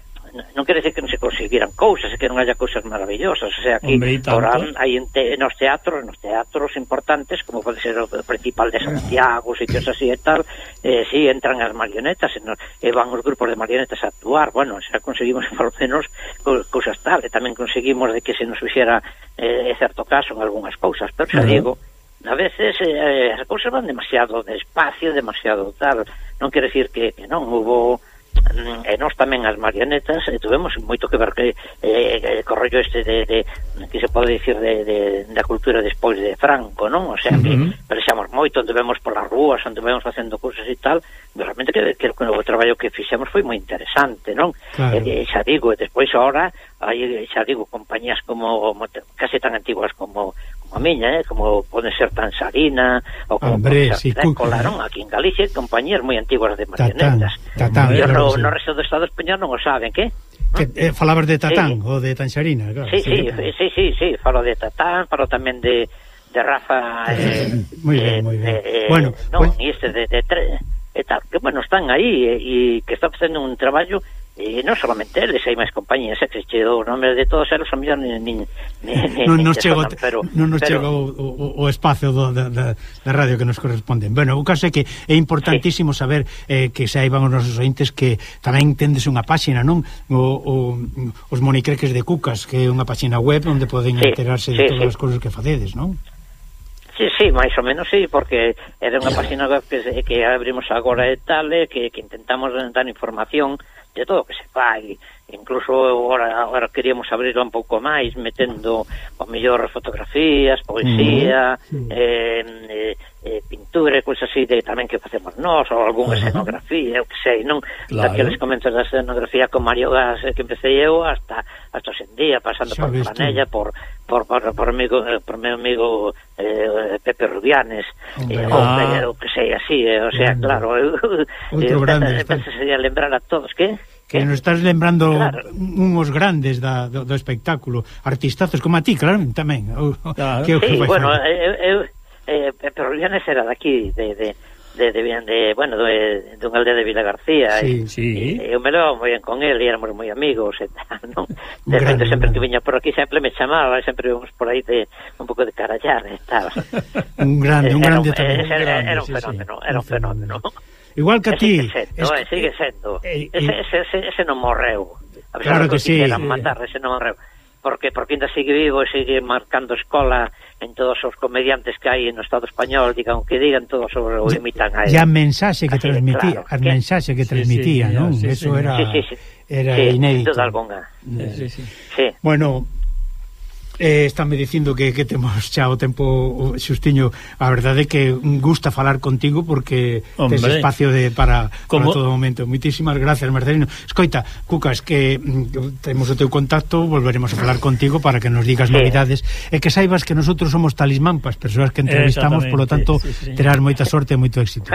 non quere decir que non se conseguiran cousas, que non haya cousas maravillosas, o sea, aquí Hombre, ahora hai te, nos teatros, nos teatros importantes, como pode ser o principal de Santiago, sitios así e tal, eh, si entran as marionetas, e, no, e van os grupos de marionetas a actuar, bueno, xa conseguimos [laughs] por lo menos co, cousas tal, e tamén conseguimos de que se nos fixera eh, certo caso en algunhas cousas, pero xa uh -huh. digo, a veces eh, as cousas van demasiado despacio, demasiado tal, non quere decir que, que non, hubo Mm. e nós tamén as marionetas e tuvemos moito que ver que eh, eh, co rollo este de, de que se pode dicir de, de, da cultura despois de Franco, non? O sea, que mm-hmm. uh -huh. moito, onde vemos polas rúas onde vemos facendo cousas e tal realmente que, que, que o traballo que fixemos foi moi interesante, non? Claro. E, xa digo, e despois ahora hai, xa digo, compañías como case tan antiguas como como a miña, eh, como pode ser Tansarina ou como Hombre, ser, si, eh, colaron aquí en Galicia compañías moi antiguas de marionetas. Tatán, tatán, no, no resto do Estado español non o saben, que? Que, eh, falabas de Tatán sí. ou de Tanxarina claro, sí, sí, sí, sí, sí, falo de Tatán falo tamén de, de Rafa eh, eh, moi ben, eh, moi ben eh, eh, bueno, non, pues... este de, de, tre, e tal, que bueno, están aí e, e que está facendo un traballo Eh, e non solamente eles, hai máis compañías, é que che o nome de todos eles, o mellor nin, nin, nin, non nos chegou, pero, non nos pero... o, o, o espacio do, da, da, da radio que nos corresponde. Bueno, o caso é que é importantísimo sí. saber eh, que saiban os nosos ointes que tamén tendes unha páxina, non? O, o, os monicreques de cucas, que é unha páxina web onde poden sí, enterarse sí, de todas sí. as cousas que facedes, non? Sí, sí, máis ou menos sí, porque era unha página web que, que abrimos agora e tal, eh, que, que intentamos dar información de todo o que se fai incluso agora, agora queríamos abrirla un pouco máis metendo o mellor fotografías, poesía mm, sí. eh, eh, eh, pintura e cousas así de, tamén que facemos nós ou algunha uh escenografía, eu que sei non? Claro. daqueles comentos da escenografía con Mario Gas eh, que empecé eu hasta hasta hoxe en día, pasando Xa por Planella por, por, por, por, amigo, eh, por meu amigo eh, Pepe Rubianes eh, ah. o que sei así, eh, o sea, claro eu, outro grande eu, eu, lembrar a todos que? que nos estás lembrando claro. unhos grandes da, do, do espectáculo, artistazos como a ti, claro, tamén. Claro. Que, sí, que bueno, eu, eu, eh, eh pero Lianes era daqui, de, de, de, de, de bueno, de, eh, de unha aldea de Vila García. Sí, e, sí. E, eu me levo moi ben con él, e éramos moi amigos e tal, non? De grande, feito, sempre que viña por aquí, sempre me chamaba, sempre íbamos por aí de un pouco de carallar e tal. un grande, un grande era, tamén. Era, era, era un fenómeno, sí, era un fenómeno. Un fenómeno. Igual que a ti. Sendo, es... eh, sigue sendo. Eh, eh, ese, eh... ese, ese, ese non morreu. A pesar claro que, que sí. matar, ese non morreu. Porque, porque ainda sigue vivo e sigue marcando escola en todos os comediantes que hai no Estado español, digan o que digan, todos o imitan a él. E a mensaxe que transmitía, claro, a mensaxe que transmitía, sí, sí, non? Sí, Eso sí, era, sí, sí, sí. era sí, inédito. Sin duda alguna. Sí, sí. sí. Bueno, eh, estánme dicindo que, que temos xa o tempo xustiño. A verdade é que gusta falar contigo porque Hombre. tes espacio de para, para todo momento. Moitísimas gracias Marcelino. Escoita Cucas que mm, temos o teu contacto volveremos a falar contigo para que nos digas sí. novidades. E que saibas que nosotros somos talismán para as persoas que entrevistamos polo tanto sí, sí. terás moita sorte e moito éxito.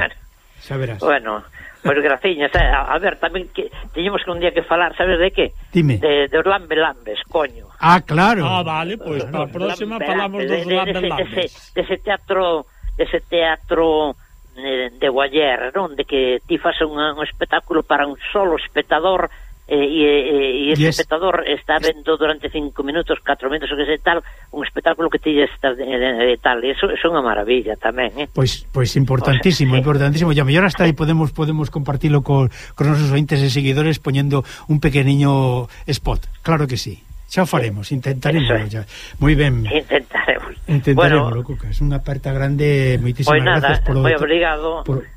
Xa verás. Bueno Pois graciñas, eh? a ver, tamén que, teñemos que un día que falar, sabes de que? Dime. De, de os lambe lambes, coño. Ah, claro. Ah, vale, pois pues, para a próxima lambe, falamos de, dos lambe lambes. De, de, de, ese teatro, de ese teatro eh, de, de Gualler, non? De que ti fas un, un espectáculo para un solo espectador Eh, e, e, e ese yes. espectador está vendo durante cinco minutos, catro minutos, o que sei tal, un espectáculo que tilla esta e, tal, e eso, eso é unha maravilla tamén, eh? Pois, pois importantísimo, o sea, importantísimo, e a mellor hasta aí podemos podemos compartilo co, con nosos ointes e seguidores poñendo un pequeniño spot, claro que sí. Xa o faremos, intentaremos es. ya. Moi ben. Intentaremos. Intentaremos, bueno, é unha aperta grande, moitísimas pues nada, gracias por, moi obrigado. Por,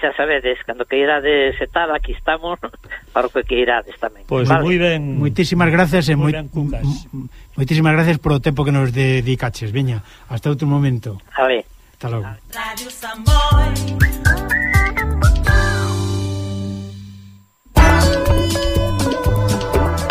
xa sabedes, cando que irades e tal, aquí estamos [laughs] para o que que irades tamén. Pois vale. moi ben. Moitísimas gracias e moi, moitísimas gracias por o tempo que nos dedicaches, veña. Hasta outro momento. Vale. Hasta logo. Radio Samboy.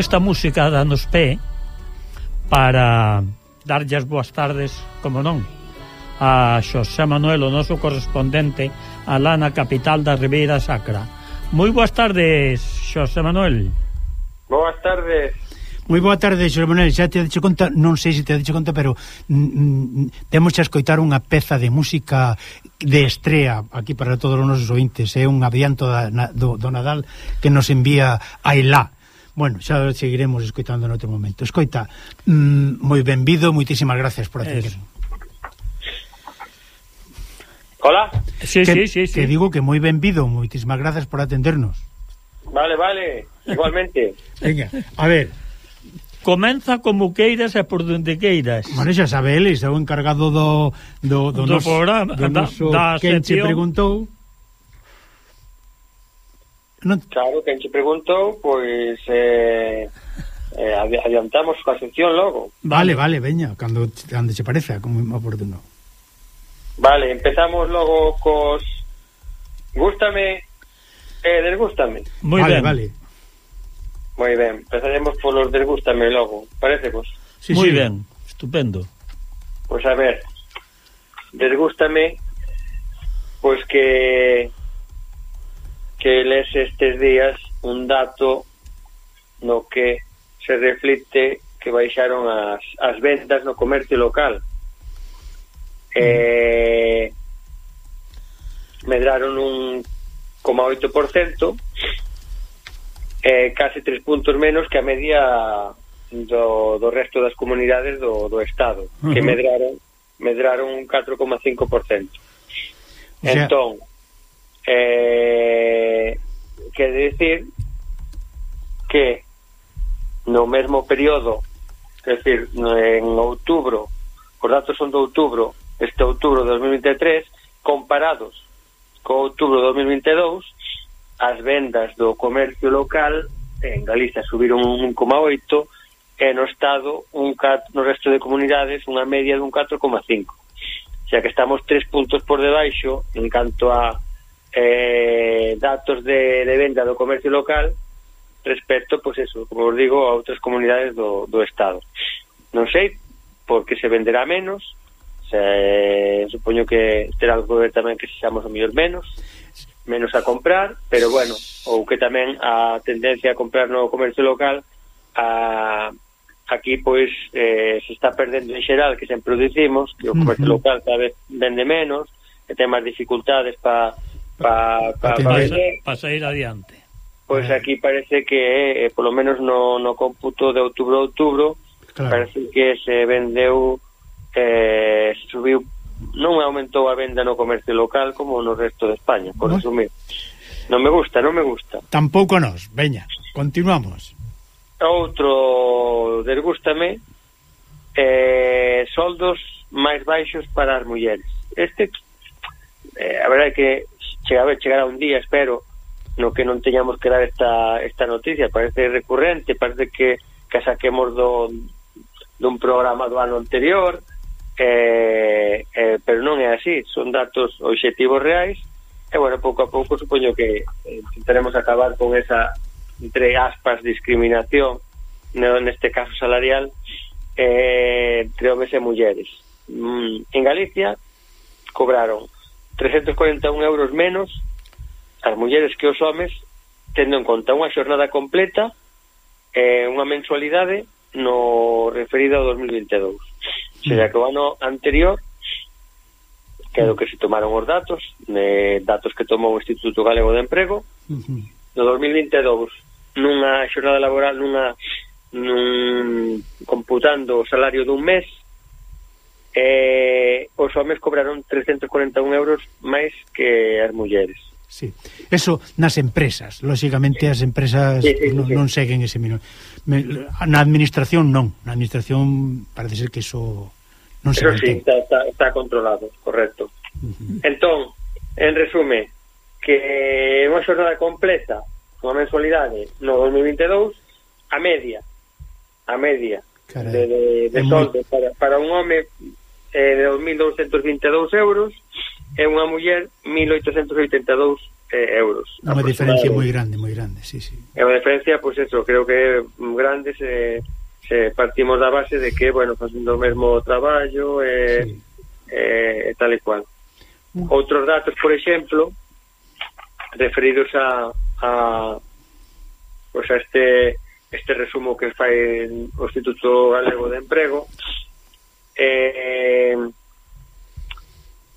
con esta música danos pé para darlles boas tardes, como non, a Xosé Manuel, o noso correspondente a Lana Capital da Ribeira Sacra. Moi boas tardes, Xosé Manuel. Boas tardes. Moi boa tarde, Xosé Manuel, xa te dicho conta, non sei se te dicho conta, pero mm, mm temos a escoitar unha peza de música de estrea aquí para todos os nosos ointes, é eh, un avianto da, na, do, do Nadal que nos envía a Ilá Bueno, xa seguiremos escoitando en outro momento. Escoita, mm, moi benvido, moitísimas gracias por atender. Hola. Sí, que, sí, sí, sí. Te digo que moi benvido, moitísimas gracias por atendernos. Vale, vale, igualmente. [laughs] Venga, a ver. Comeza como queiras e por donde queiras. Bueno, xa sabe, ele, xa o encargado do, do, do, do nos, programa, do noso, da, da sección... preguntou... Non... Claro, quen che preguntou, pois... Eh, eh, adiantamos coa sección logo. Vale, vale, veña, cando, cando che parece, como oportuno. Vale, empezamos logo cos gústame e desgústame. Moi vale, ben. vale. Moi ben, empezaremos polos desgústame logo, parece vos? Sí, Moi sí. ben, estupendo. Pois pues a ver, desgústame pois que que les estes días un dato no que se reflite que baixaron as, as ventas no comercio local. Eh, medraron un 0,8% eh, case tres puntos menos que a media do, do resto das comunidades do, do Estado, uh -huh. que medraron medraron un 4,5%. Entón, eh, que decir que no mesmo período é dicir, en outubro os datos son de outubro este outubro de 2023 comparados co outubro de 2022 as vendas do comercio local en Galicia subiron un 1,8 e no Estado un 4, no resto de comunidades unha media dun 4,5 O sea que estamos 3 puntos por debaixo en canto a eh, datos de, de venda do comercio local respecto, pois eso, como os digo, a outras comunidades do, do Estado. Non sei por que se venderá menos, se, eh, supoño que terá algo que ver tamén que sexamos o mellor menos, menos a comprar, pero bueno, ou que tamén a tendencia a comprar no comercio local a aquí pois eh, se está perdendo en xeral que sempre o dicimos, que o comercio uh -huh. local cada vez vende menos, que ten máis dificultades para pa, pa, para pa sair adiante Pois pues ah. aquí parece que, eh, polo menos no, no cómputo de outubro a outubro, claro. parece que se vendeu, eh, subiu, non aumentou a venda no comercio local como no resto de España, por ¿No? resumir. Non me gusta, non me gusta. Tampouco nos, veña, continuamos. Outro desgústame, eh, soldos máis baixos para as mulleres. Este, eh, a verdade é que chegar, chegar a un día, espero, no que non teñamos que dar esta, esta noticia, parece recurrente, parece que, que saquemos do, dun programa do ano anterior, eh, eh, pero non é así, son datos obxectivos reais, e bueno, pouco a pouco supoño que eh, intentaremos acabar con esa, entre aspas, discriminación, no, neste caso salarial, eh, entre homes e mulleres. Mm, en Galicia cobraron 341 euros menos as mulleres que os homes tendo en conta unha xornada completa e eh, unha mensualidade no referido ao 2022 xa que o ano anterior que é do que se tomaron os datos de datos que tomou o Instituto Galego de Emprego no 2022 nunha xornada laboral nunha nun, computando o salario dun mes eh, os homes cobraron 341 euros máis que as mulleres. Sí. Eso nas empresas, lógicamente as empresas sí, sí, sí, non, non seguen ese menor. Na administración non, na administración parece ser que eso non se Pero mantén. sí, está, está, está controlado, correcto. Uh -huh. Entón, en resume, que unha xornada completa unha mensualidade no 2022 a media, a media Carai, de, de, de soldo muy... para, para un home eh, de 2.222 euros e unha muller 1.882 eh, euros. É unha diferencia moi grande, moi grande, sí, sí. É unha diferencia, pois pues eso, creo que grande se, eh, se partimos da base de que, bueno, facendo o mesmo traballo e eh, sí. eh, tal e cual. Mm. Outros datos, por exemplo, referidos a, a, pois pues a este este resumo que fai o Instituto Galego de Emprego, eh,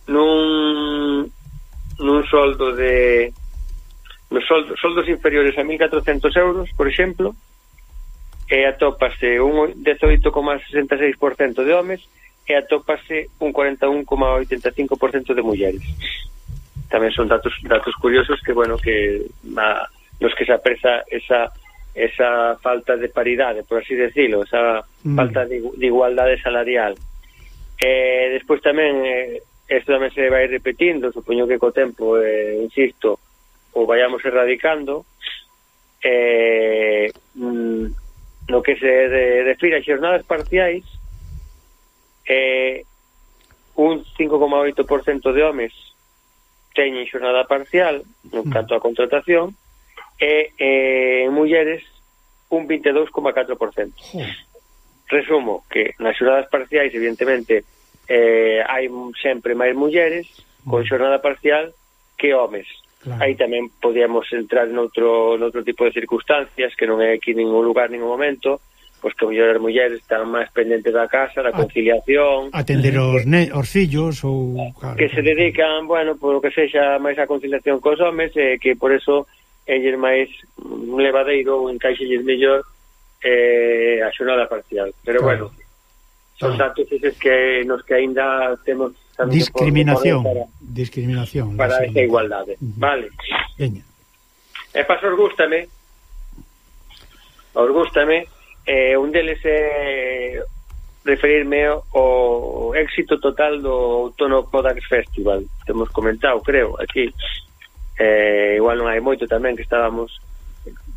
nun, nun soldo de nos soldos, soldos inferiores a 1.400 euros, por exemplo, e atópase un 18,66% de homes e atópase un 41,85% de mulleres. Tamén son datos datos curiosos que, bueno, que na, nos que se apresa esa esa falta de paridade, por así decirlo, esa mm. falta de, de igualdade salarial. Eh, despois tamén, eh, isto tamén se vai repetindo, supoño que co tempo, eh, insisto, o vayamos erradicando, eh, mm, no que se de, refira a xornadas parciais, eh, un 5,8% de homes teñen xornada parcial no mm. canto a contratación e eh, mulleres un 22,4%. Resumo que nas xornadas parciais, evidentemente, eh, hai sempre máis mulleres con mm. xornada parcial que homes. Claro. Aí tamén podíamos entrar noutro, noutro tipo de circunstancias que non é aquí ningún lugar, ningún momento, pois que mellor as mulleres están máis pendentes da casa, da conciliación... Atender os, ne os fillos ou... Claro, que se dedican, bueno, por o que sexa máis a conciliación cos homes, eh, que por eso elles máis levadeiro ou encaixelles mellor eh, a xornada parcial. Pero claro. bueno, son claro. datos eses que nos que aínda temos discriminación para, discriminación para esa igualdade. Uh -huh. Vale. Veña. E paso os gústame. Os gústame eh, un deles é referirme ao éxito total do Autónomo Podax Festival. Temos comentado, creo, aquí eh, igual non hai moito tamén que estábamos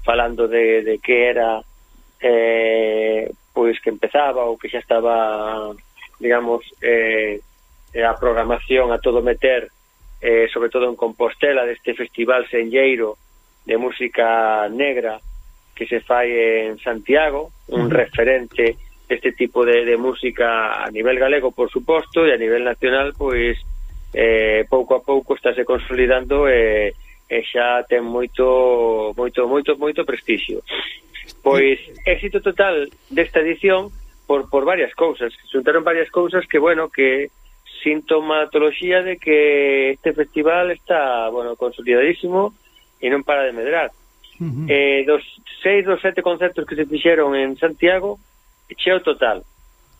falando de, de que era eh, pois que empezaba ou que xa estaba digamos eh, a programación a todo meter eh, sobre todo en Compostela deste festival senlleiro de música negra que se fai en Santiago un referente deste tipo de, de música a nivel galego por suposto e a nivel nacional pois eh, pouco a pouco estáse consolidando e, e xa ten moito moito moito moito prestixio. Pois éxito total desta edición por por varias cousas, xuntaron varias cousas que bueno, que sintomatoloxía de que este festival está, bueno, consolidadísimo e non para de medrar. Uh -huh. eh, dos seis dos sete concertos que se fixeron en Santiago, cheo total.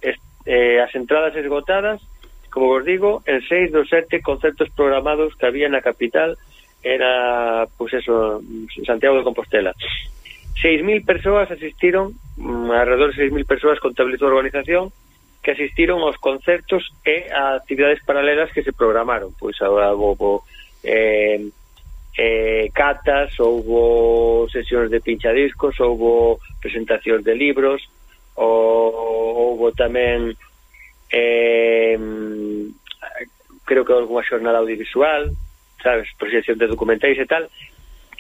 Est, eh, as entradas esgotadas como vos digo, en seis dos sete concertos programados que había na capital era, pues eso, Santiago de Compostela. 6.000 persoas asistiron, mm, alrededor de 6.000 persoas contabilizou a organización, que asistiron aos concertos e a actividades paralelas que se programaron. Pois agora ah, houve eh, eh, catas, houve sesións de pinchadiscos, houve presentacións de libros, houve tamén eh, creo que algunha xornada audiovisual, sabes, proxección de documentais e tal.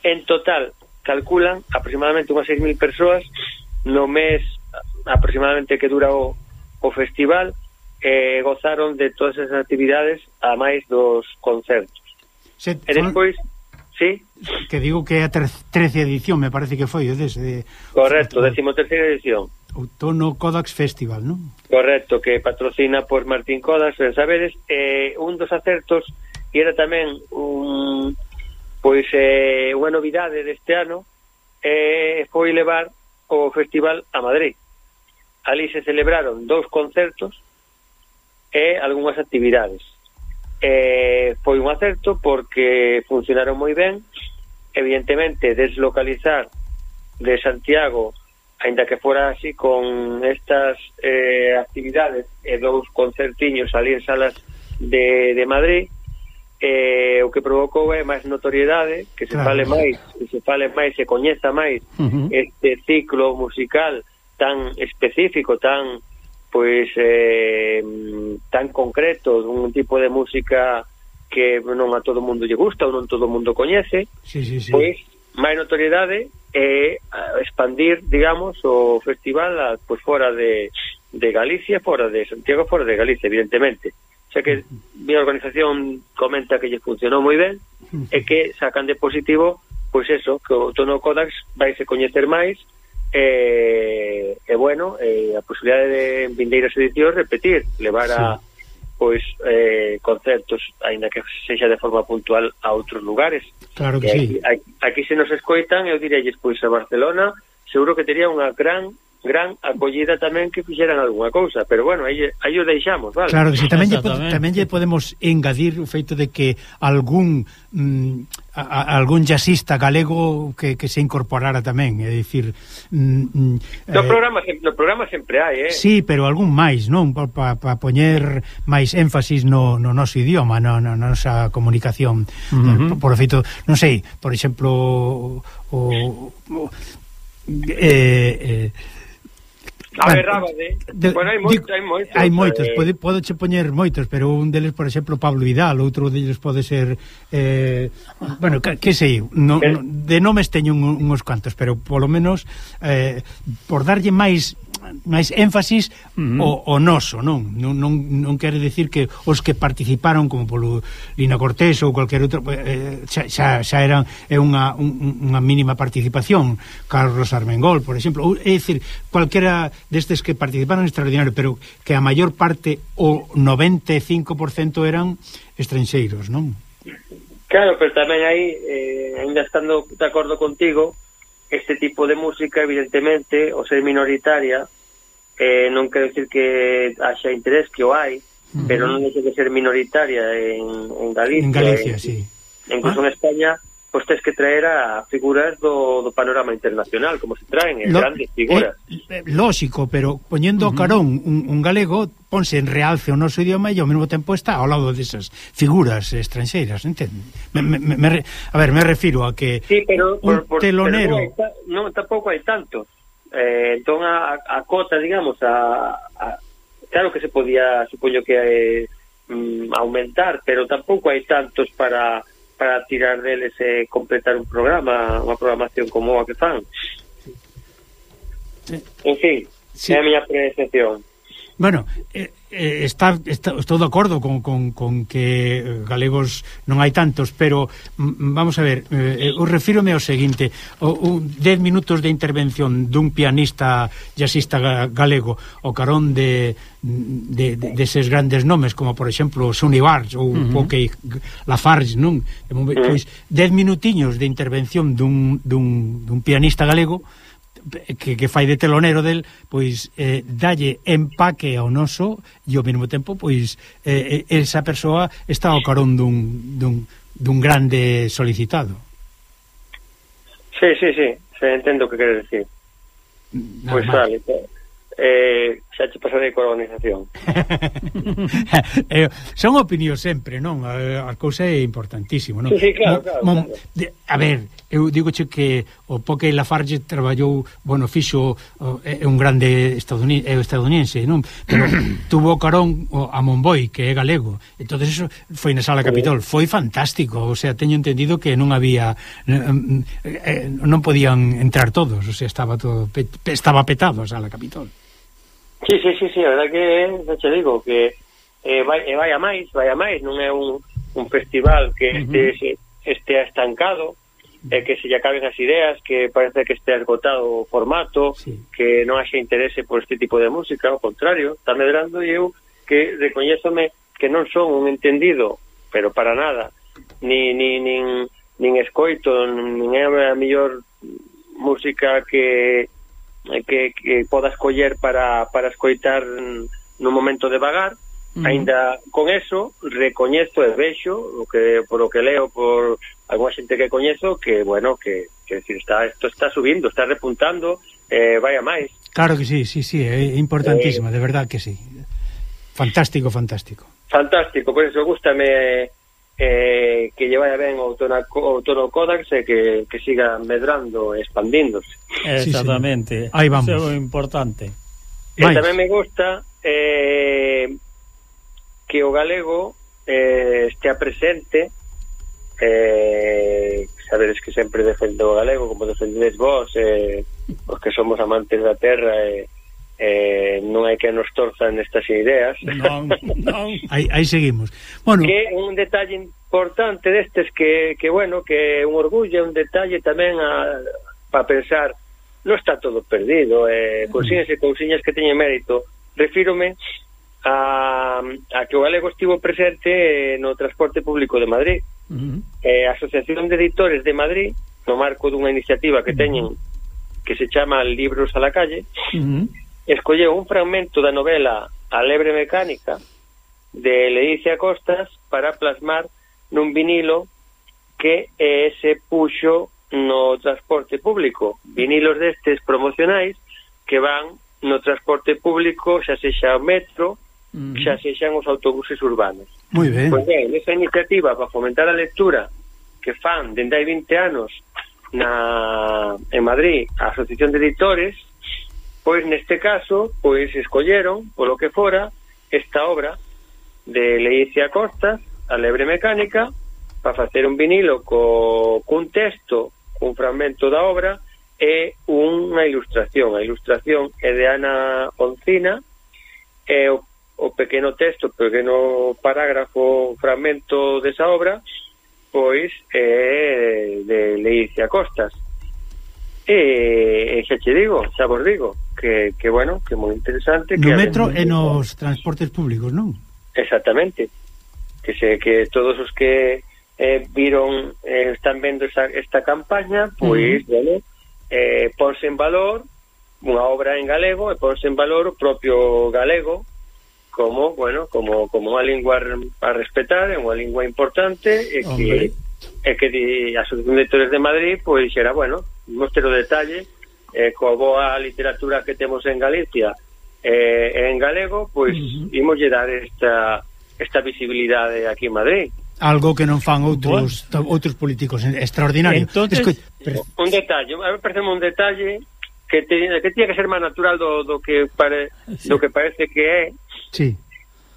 En total, calculan aproximadamente unhas 6.000 persoas no mes aproximadamente que dura o, o festival eh, gozaron de todas esas actividades a máis dos concertos. Se, e despois... Sí. Que digo que é a 13 edición, me parece que foi, desde de, Correcto, 13 edición. Outono Codax Festival, non? Correcto, que patrocina por Martín Codax, en saberes, eh, un dos acertos e era tamén un pois eh, unha novidade deste ano eh, foi levar o festival a Madrid. Ali se celebraron dous concertos e algunhas actividades eh, foi un acerto porque funcionaron moi ben evidentemente deslocalizar de Santiago aínda que fora así con estas eh, actividades e dous concertiños ali en salas de, de Madrid eh, o que provocou é máis notoriedade que se claro. fale máis que se fale máis, se coñeza máis uh -huh. este ciclo musical tan específico, tan pois eh, tan concreto dun tipo de música que non a todo mundo lle gusta ou non todo mundo coñece sí, sí, sí. pois máis notoriedade é eh, expandir, digamos, o festival a, pois fora de, de Galicia, fora de Santiago, fora de Galicia, evidentemente. O sea que mi organización comenta que lle funcionou moi ben e que sacan de positivo pois eso, que o Tono Kodax vai se coñecer máis e, e bueno, eh, e, a posibilidade de en vindeiras edicións repetir, levar a sí. pois eh, concertos, aínda que sexa de forma puntual a outros lugares. Claro que e aquí, sí. Aquí, aquí se nos escoitan, eu diríalles pois a Barcelona, seguro que tería unha gran gran acollida tamén que fixeran algunha cousa, pero bueno, aí, aí o deixamos, vale? Claro que si, sí, tamén, lle, tamén lle podemos engadir o feito de que algún mm, a, a, algún jazzista galego que, que se incorporara tamén, é dicir... Mm, mm, no, eh, programa, no programa sempre hai, eh? Sí, pero algún máis, non? Para pa, pa poñer máis énfasis no, no noso idioma, no, no, na nosa comunicación. Uh -huh. por, por feito, non sei, por exemplo, o... o, o eh, eh A ver, Rábade. De, bueno, hai, moito, digo, hai moitos. Hai moitos, pode, pode che poñer moitos, pero un deles, por exemplo, Pablo Vidal, outro deles pode ser... Eh, bueno, que, que sei, no, no, de nomes teño un, uns cantos, pero polo menos, eh, por darlle máis máis énfasis uh -huh. o, o noso, non? Non, non? non quere decir que os que participaron como polo Lina Cortés ou cualquier outro eh, xa, xa, xa eran é unha, un, unha mínima participación Carlos Armengol, por exemplo ou, é dicir, cualquera destes que participaron extraordinario, pero que a maior parte o 95% eran estranxeiros, non? Claro, pero tamén aí eh, ainda estando de acordo contigo este tipo de música, evidentemente, o ser minoritaria, eh, non quero decir que haxa interés, que o hai, uh -huh. pero non deixa de ser minoritaria en, en Galicia. En Galicia, en, sí. Incluso ah. en España, pois tens que traer a figuras do, do panorama internacional, como se traen, eh, Lo, grandes figuras. Eh, eh, lógico, pero poñendo uh -huh. carón un, un galego, ponse en realce o noso idioma e ao mesmo tempo está ao lado desas figuras estranxeiras, entende? Me, me, me, a ver, me refiro a que sí, pero, un por, por, telonero... Pero non, tampouco hai tanto. Eh, entón, a, a cota, digamos, a, a, claro que se podía, supoño que eh, mm, aumentar, pero tampouco hai tantos para para tirar deles e completar un programa, unha programación como a que fan. En fin, sí. é a miña presentación. Bueno, eh, eh, está, está, estou de acordo con, con, con que eh, galegos non hai tantos, pero mm, mm, vamos a ver, eh, eh, eu refírome ao seguinte, o, un, dez minutos de intervención dun pianista jazzista galego, o carón de de, de, deses grandes nomes, como por exemplo Sonny Barnes ou uh -huh. Poké Lafarge, non? Pois, dez minutiños de intervención dun, dun, dun pianista galego que, que fai de telonero del, pois eh, dalle empaque ao noso e ao mesmo tempo pois eh, eh esa persoa está ao carón dun, dun, dun grande solicitado. Sí, sí, sí, se entendo o que queres decir. Nada pois máis. vale, eh, xa che pasarei coa organización [laughs] eh, son opinións sempre non a, a cousa é importantísimo non? Sí, sí, claro, claro, mo, claro. De, a ver eu digoche que o Poké Lafarge traballou, bueno, fixo o, é un grande estadounidense, é estadounidense, non? Pero [clears throat] tuvo carón o, a Monboy, que é galego. Entonces eso foi na Sala Capitol, oh. foi fantástico, o sea, teño entendido que non había eh, non podían entrar todos, o sea, estaba todo estaba petado a Sala Capitol. Sí, sí, sí, sí, a verdad que eh, xa te digo que eh, vai, eh, vai a máis, vai a máis, non é un, un festival que este, uh -huh. este, este estancado, e que se lle acaben as ideas, que parece que este esgotado o formato, sí. que non haxe interese por este tipo de música, ao contrario, está medrando e eu que recoñézome que non son un entendido, pero para nada, ni, ni, nin, nin escoito, nin é a mellor música que, que, que poda escoller para, para escoitar nun momento de vagar, Ainda con eso, recoñezo e vexo, o que, por o que leo por algunha xente que coñezo, que, bueno, que, que decir, está, isto está subindo, está repuntando, eh, vai a máis. Claro que sí, sí, sí, é importantísimo, eh, de verdad que sí. Fantástico, fantástico. Fantástico, por eso gustame eh, que lle vaya ben o tono Codax e que, que siga medrando e expandíndose. Exactamente. Sí, sí. Aí vamos. Eso é o importante. E tamén me gusta eh, que o galego eh, estea presente eh, sabedes que sempre defendo o galego como defendedes vos eh, os que somos amantes da terra e eh, eh, non é que nos torzan estas ideas non, non. [laughs] aí, aí seguimos bueno. que un detalle importante destes que, que bueno que un orgullo, un detalle tamén para pensar non está todo perdido eh, cousiñas e cousiñas que teñen mérito refírome a a, que o galego estivo presente eh, no transporte público de Madrid. Uh -huh. eh, a Asociación de Editores de Madrid, no marco dunha iniciativa que teñen que se chama Libros a la calle, uh -huh. escolleu un fragmento da novela A lebre mecánica de Leicia Costas para plasmar nun vinilo que eh, se puxo no transporte público. Vinilos destes promocionais que van no transporte público, xa sexa o metro, mm. xa sexan os autobuses urbanos. Moi ben. Pois ben, esa iniciativa para fomentar a lectura que fan dende hai 20 anos na en Madrid a Asociación de Editores, pois neste caso, pois escolleron, polo que fora, esta obra de Leicia Costas, a lebre mecánica, para facer un vinilo co, cun texto, cun fragmento da obra, e unha ilustración. A ilustración é de Ana Oncina, e o o pequeno texto, pequeno parágrafo, fragmento desa obra, pois é de Leicia Costas. E, e xa che digo, xa vos digo, que, que bueno, que moi interesante. No que metro e nos transportes públicos, non? Exactamente. Que se que todos os que eh, viron, eh, están vendo esa, esta campaña, pois, uh -huh. vale, eh, ponse en valor unha obra en galego e ponse en valor o propio galego, como, bueno, como como unha lingua a respetar, é unha lingua importante e que e que di, a Asociación de Lectores de Madrid pois era, bueno, vamos o detalle eh, coa boa literatura que temos en Galicia eh, en galego, pois uh -huh. imos dar esta esta visibilidade aquí en Madrid algo que non fan outros bueno. outros políticos extraordinario. Entonces, Esco, pero... un detalle, a ver, parece un detalle que te, que tiña que ser máis natural do, do que pare, sí. do que parece que é Sí.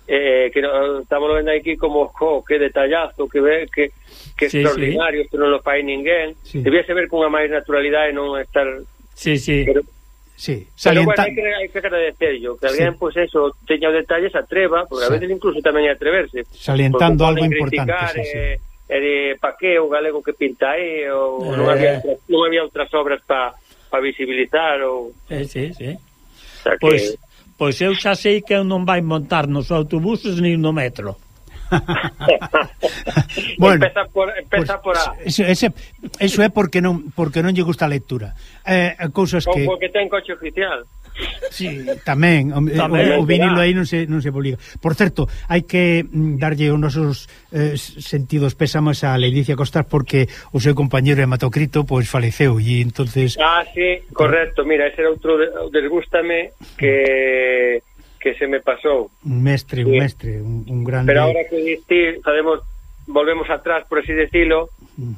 Eh, que no, estamos vendo aquí como jo, que detallazo, que ve que, que sí, extraordinario, sí. isto non lo fai ninguén. Sí. Debíase ver cunha máis naturalidade e non estar Sí, sí. Pero, Sí, salienta... Pero bueno, hai que, hai que agradecerlo, que alguén, sí. pois, pues, eso, teña detalles, atreva, porque sí. a veces incluso tamén é atreverse. Salientando algo importante, sí, sí. Eh, eh, pa que o galego que pinta aí, ou eh... non, había, non había outras obras para pa visibilizar, ou... Eh, sí, sí. O sea, que... Pois, Pois eu xa sei que eu non vai montar nos autobuses nin no metro. [laughs] bueno, empeza por, empeza pues, por a... Eso, ese, eso é porque non porque non lle gusta a lectura. Eh, cousas que Ou porque ten coche oficial. Sí, tamén, o, eh, tamén o, o vinilo aí non se, non se publica. Por certo, hai que mm, darlle os nosos eh, sentidos pésamos a Leticia Costas porque o seu compañeiro hematocrito pois faleceu e entonces Ah, sí, correcto. Mira, ese era outro desgústame que que se me pasou. Un mestre, sí. un mestre, un, un grande Pero agora que dicir, sabemos volvemos atrás por así decirlo,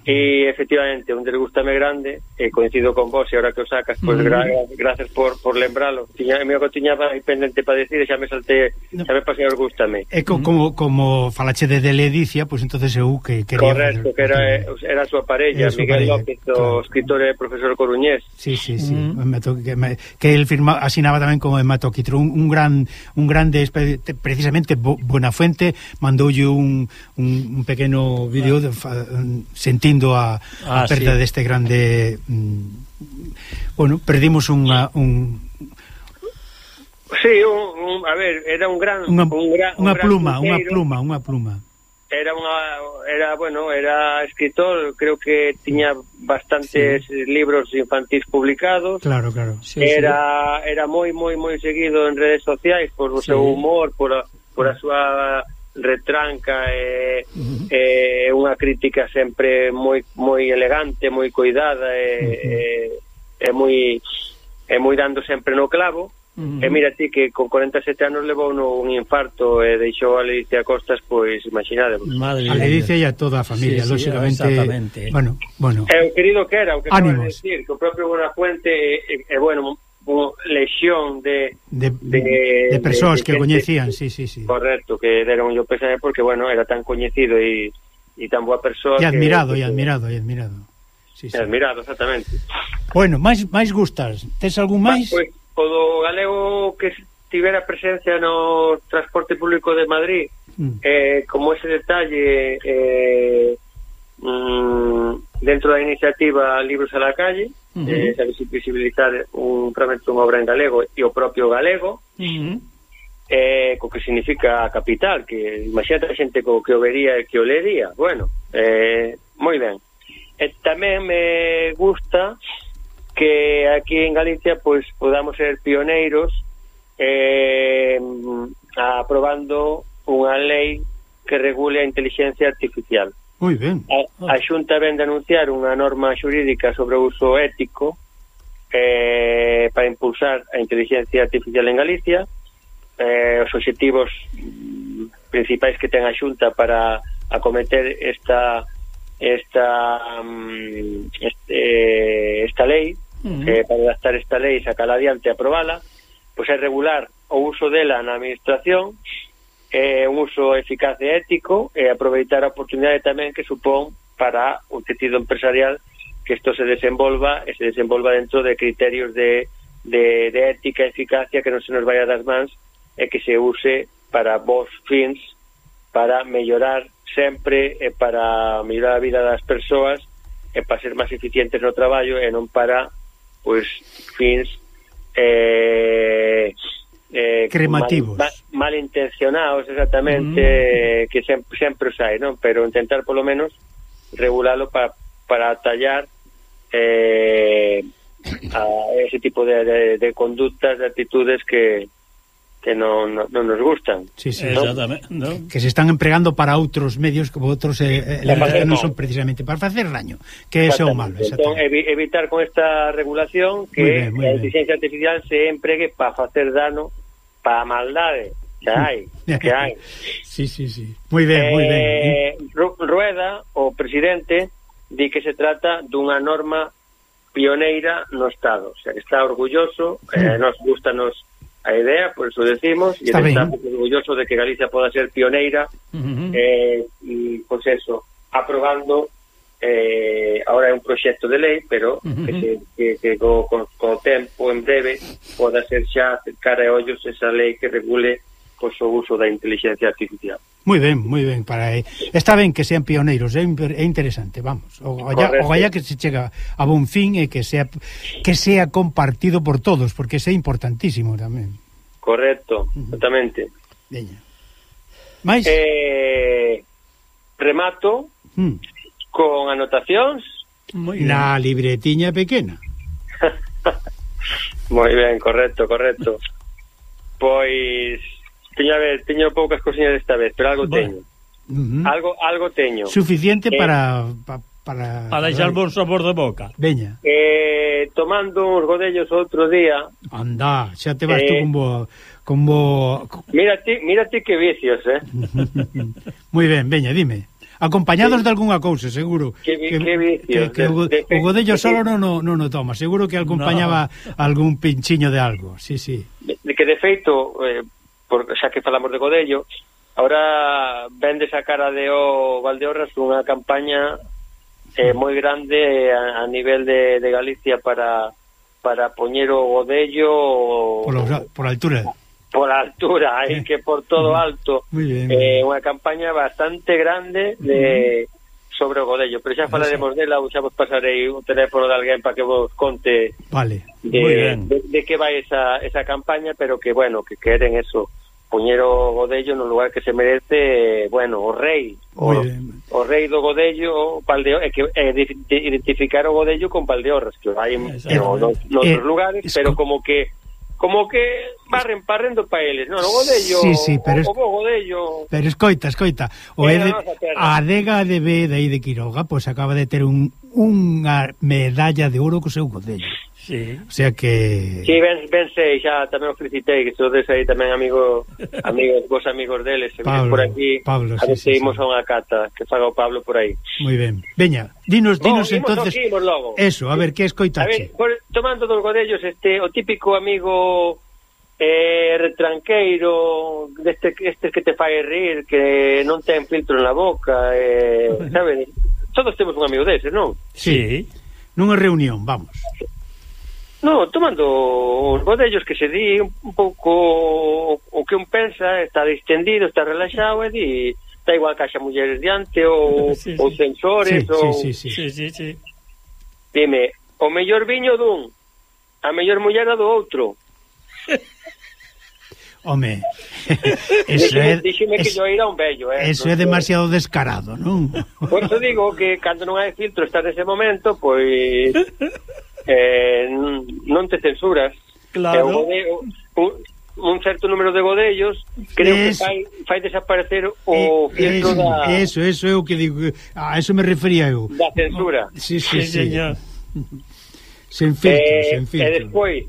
y efectivamente, un desgústame grande, e coincido con vos, e ahora que o sacas, pues Mm. gra gracias por, por lembralo. Tiña, meu que tiña pendente para decir, e xa me salté, No. xa me pasei o gústame. É co, como, como falache de Ledicia, pois entonces eu que quería Correcto, que era, eh, era a súa parella, Era súa Miguel parella, López, claro. o escritor e profesor coruñés. Sí, sí, sí. Mm. Que, me- que el firma, asinaba tamén como hematoquitro un, un gran un grande precisamente Bo- Buenafuente mandoulle un, un, un pequeno vídeo de, fa, sentindo a, ah, a perda sí. deste grande mm, bueno, perdimos unha un Sí, un, un, a ver, era un gran unha, un gran, unha un gran pluma, unha pluma, unha pluma. Era unha era bueno, era escritor, creo que tiña bastantes sí. libros infantis publicados. Claro, claro. Sí, era sí. era moi moi moi seguido en redes sociais por o sí. seu humor, por a, por a súa retranca e, uh -huh. e unha crítica sempre moi moi elegante, moi cuidada e, uh -huh. e, e moi e moi dando sempre no clavo. Uh -huh. E mira ti que con 47 anos levou no un infarto e deixou a Leticia Costas, pois imaginade. Madre a Leticia e a toda a familia, sí, sí, lógicamente. Bueno, bueno. É o querido que era, o que Ánimos. acabo de decir, que o propio Buenafuente e, e, e bueno, bo lexión de de, de, de persoas que o coñecían, sí, sí, sí. Correcto, que deron o pésame porque bueno, era tan coñecido e e tan boa persoa e admirado, que, e admirado, e admirado. Sí, sí. Admirado, exactamente. Bueno, máis máis gustas. Tes algún máis? Pois, pues, o do galego que tivera presencia no transporte público de Madrid, mm. eh, como ese detalle eh, mm, dentro da iniciativa Libros a la calle, uh -huh. eh, sabes visibilizar un fragmento unha obra en galego e o propio galego uh -huh. eh, co que significa a capital que imagínate a xente co que o vería e que o lería bueno, eh, moi ben e eh, tamén me gusta que aquí en Galicia pois podamos ser pioneiros eh, aprobando unha lei que regule a inteligencia artificial. Moi ben. A, a Xunta ven de anunciar unha norma xurídica sobre o uso ético eh, para impulsar a inteligencia artificial en Galicia eh, os obxectivos mm, principais que ten a Xunta para acometer esta esta mm, um, este, eh, esta lei uh -huh. eh, para adaptar esta lei e sacala adiante e aprobala pois é regular o uso dela na administración é un uso eficaz e ético e aproveitar a oportunidade tamén que supón para o tecido empresarial que isto se desenvolva e se desenvolva dentro de criterios de, de, de ética e eficacia que non se nos vaya das mans e que se use para vos fins para mellorar sempre e para mellorar a vida das persoas e para ser máis eficientes no traballo e non para pois fins eh, eh, cremativos mal, mal, malintencionados exactamente mm. que sempre, sempre os hai non? pero intentar polo menos regulalo para, para tallar eh, a ese tipo de, de, de conductas de actitudes que, que non, non, non nos gustan. Sí, sí, ¿no? ¿no? Que se están empregando para outros medios como outros eh, elementos que non son precisamente para facer daño, que é o malo. Entón, evi evitar con esta regulación que muy bien, muy a inteligencia artificial se empregue para facer dano para maldade que hai, [laughs] que hai. Sí, sí, sí. Moi ben, eh, moi ben. Eh. eh Rueda, o presidente, di que se trata dunha norma pioneira no Estado. O sea, está orgulloso, [laughs] eh, nos gusta nos a idea, por eso decimos, está e está orgulloso de que Galicia poda ser pioneira, uh -huh. eh, y, pois pues eso, aprobando eh, ahora é un proxecto de lei, pero que, se, que, que co, co, co tempo, en breve, poda ser xa cara e ollos esa lei que regule pois, o uso da inteligencia artificial. Moi ben, moi ben para aí. Está ben que sean pioneiros, é, é interesante, vamos. O galla, o galla que se chega a bon fin e que sea que sea compartido por todos, porque é importantísimo tamén. Correcto, exactamente. Veña. Mais eh, remato mm con anotacións na libretiña pequena. [laughs] Moi ben, correcto, correcto. Pois teño a ver, teño poucas cosiñas desta vez, pero algo bueno. teño. Uh -huh. Algo algo teño. Suficiente eh, para pa, para para deixar bon sabor de boca. Veña. Eh, tomando uns godellos outro día. Anda, xa te vas eh, tú con bo con bo Mira ti, mira ti que vicios, eh. [laughs] Moi ben, veña, dime acompañados sí. de algunha cousa, seguro. Que, que, que, que, que o, de, o godello de, solo non no, no, no toma, seguro que acompañaba no. algún pinchiño de algo, sí, sí. De, de que de feito, eh, por, xa que falamos de godello, ahora vende esa cara de o Valdeorras unha campaña eh, moi grande a, a nivel de, de Galicia para para poñer o godello por, los, por altura por altura, [laughs] hai que por todo alto. Moi ben. Eh, unha campaña bastante grande de sobre o godello, pero xa falaremos dela, ou xa vos pasarei un teléfono de alguén para que vos conte Vale. de, de, de que vai esa, esa campaña, pero que, bueno, que queren eso, poñer o Godello no lugar que se merece, bueno, o rei, o, o rei do Godello, o Paldeo, e que e de, de identificar o Godello con Valdeorras, que hai en, no, Eh, lugares, es pero co- como que como que barren parrendo pa eles, non? O godello, sí, sí, pero o, o godello... Pero escoita, escoita, o é de, a adega de B de aí de Quiroga, pois pues, acaba de ter un, unha medalla de ouro co seu godello. Sí. O sea que... Sí, ben, ben sei, xa tamén o felicitei, que sodes aí tamén amigo, [laughs] amigos, vos amigos deles, se Pablo, por aquí, Pablo, a ver sí, se sí, imos sí. a unha cata, que faga o Pablo por aí. Moi ben, veña, dinos, dinos bon, entonces... Aquí, logo. Eso, a ver, que escoitache? A ver, por, tomando dos godellos, este, o típico amigo eh, retranqueiro deste este que te fai rir que non ten filtro na boca eh, [laughs] saben todos temos un amigo dese, non? Sí. sí. nunha reunión, vamos No, tomando os bodellos que se di un pouco o que un pensa, está distendido, está relaxado e di está igual que haxa mulleres diante ou, [laughs] sí, sí. ou sensores sí, ou... Sí, sí, sí. sí, sí. Dime, o mellor viño dun, a mellor muller do outro. [laughs] Home, [laughs] eso é... Díxeme que yo era un bello, eh? Eso é demasiado descarado, non? Por eso digo que cando non hai filtro estás nese momento, pois... Pues eh, non te censuras. Claro. Eh, godeo, un, un certo número de godellos creo eso. que fai, fai desaparecer o eh, filtro da... Eso, eso é o que digo. A eso me refería eu. Da censura. Sí, sí, sí. sí. sen filtro, eh, sen filtro. E despois,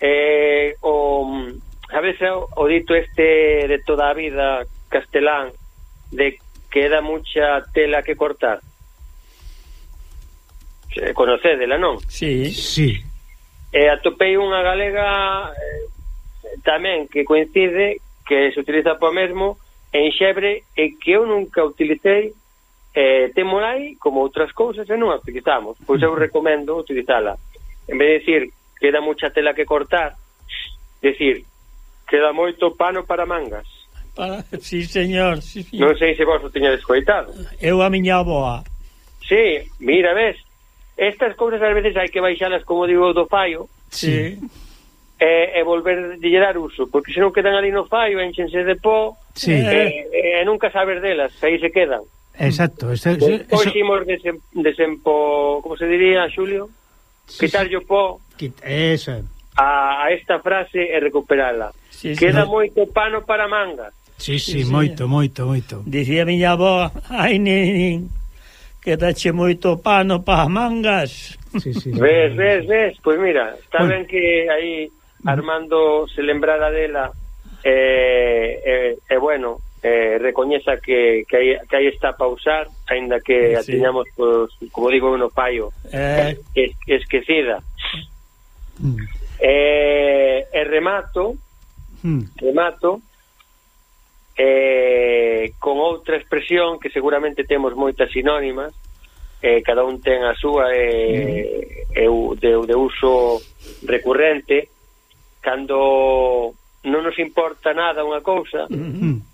eh, o, sabes o dito este de toda a vida castelán de que da mucha tela que cortar Eh, conocédela, non? Sí. Sí. E atopei unha galega eh, tamén que coincide que se utiliza para mesmo en xebre e que eu nunca utilicei eh, temo aí como outras cousas e non as utilizamos pois eu recomendo utilizala en vez de decir queda moita tela que cortar decir queda moito pano para mangas para... Sí, señor sí, sí. non sei se vos o teñades coitado eu a miña aboa Sí, mira, ves Estas cousas ás veces hai que baixalas, como digo, do fallo. Sí. E, e volver de dar uso, porque se non quedan ali no fallo, enchense de pó, sí. e, e, e nunca saber delas, aí se quedan. Exacto. Pois eso, eso, Hoximos desem, desempo, como se diría, Xulio? Sí, Quitarlle o pó. Quit eso. A, a esta frase e recuperala. Sí, Queda no. moito pano para mangas. Sí, sí, sí, moito, moito, moito. Dicía miña avó, ai, nin, nin que dache moito pano pa mangas. Sí, sí, sí. Ves, ves, ves, pois pues mira, está ben que aí Armando se lembrara dela e eh, eh, eh, bueno, eh, recoñeza que, que, aí, que aí está pa usar, aínda que sí. a tiñamos, pues, como digo, no paio, eh... es, esquecida. Mm. Eh, e remato, mm. remato, eh, con outra expresión que seguramente temos moitas sinónimas, eh, cada un ten a súa eh, mm. eu, de, de uso recurrente, cando non nos importa nada unha cousa, mm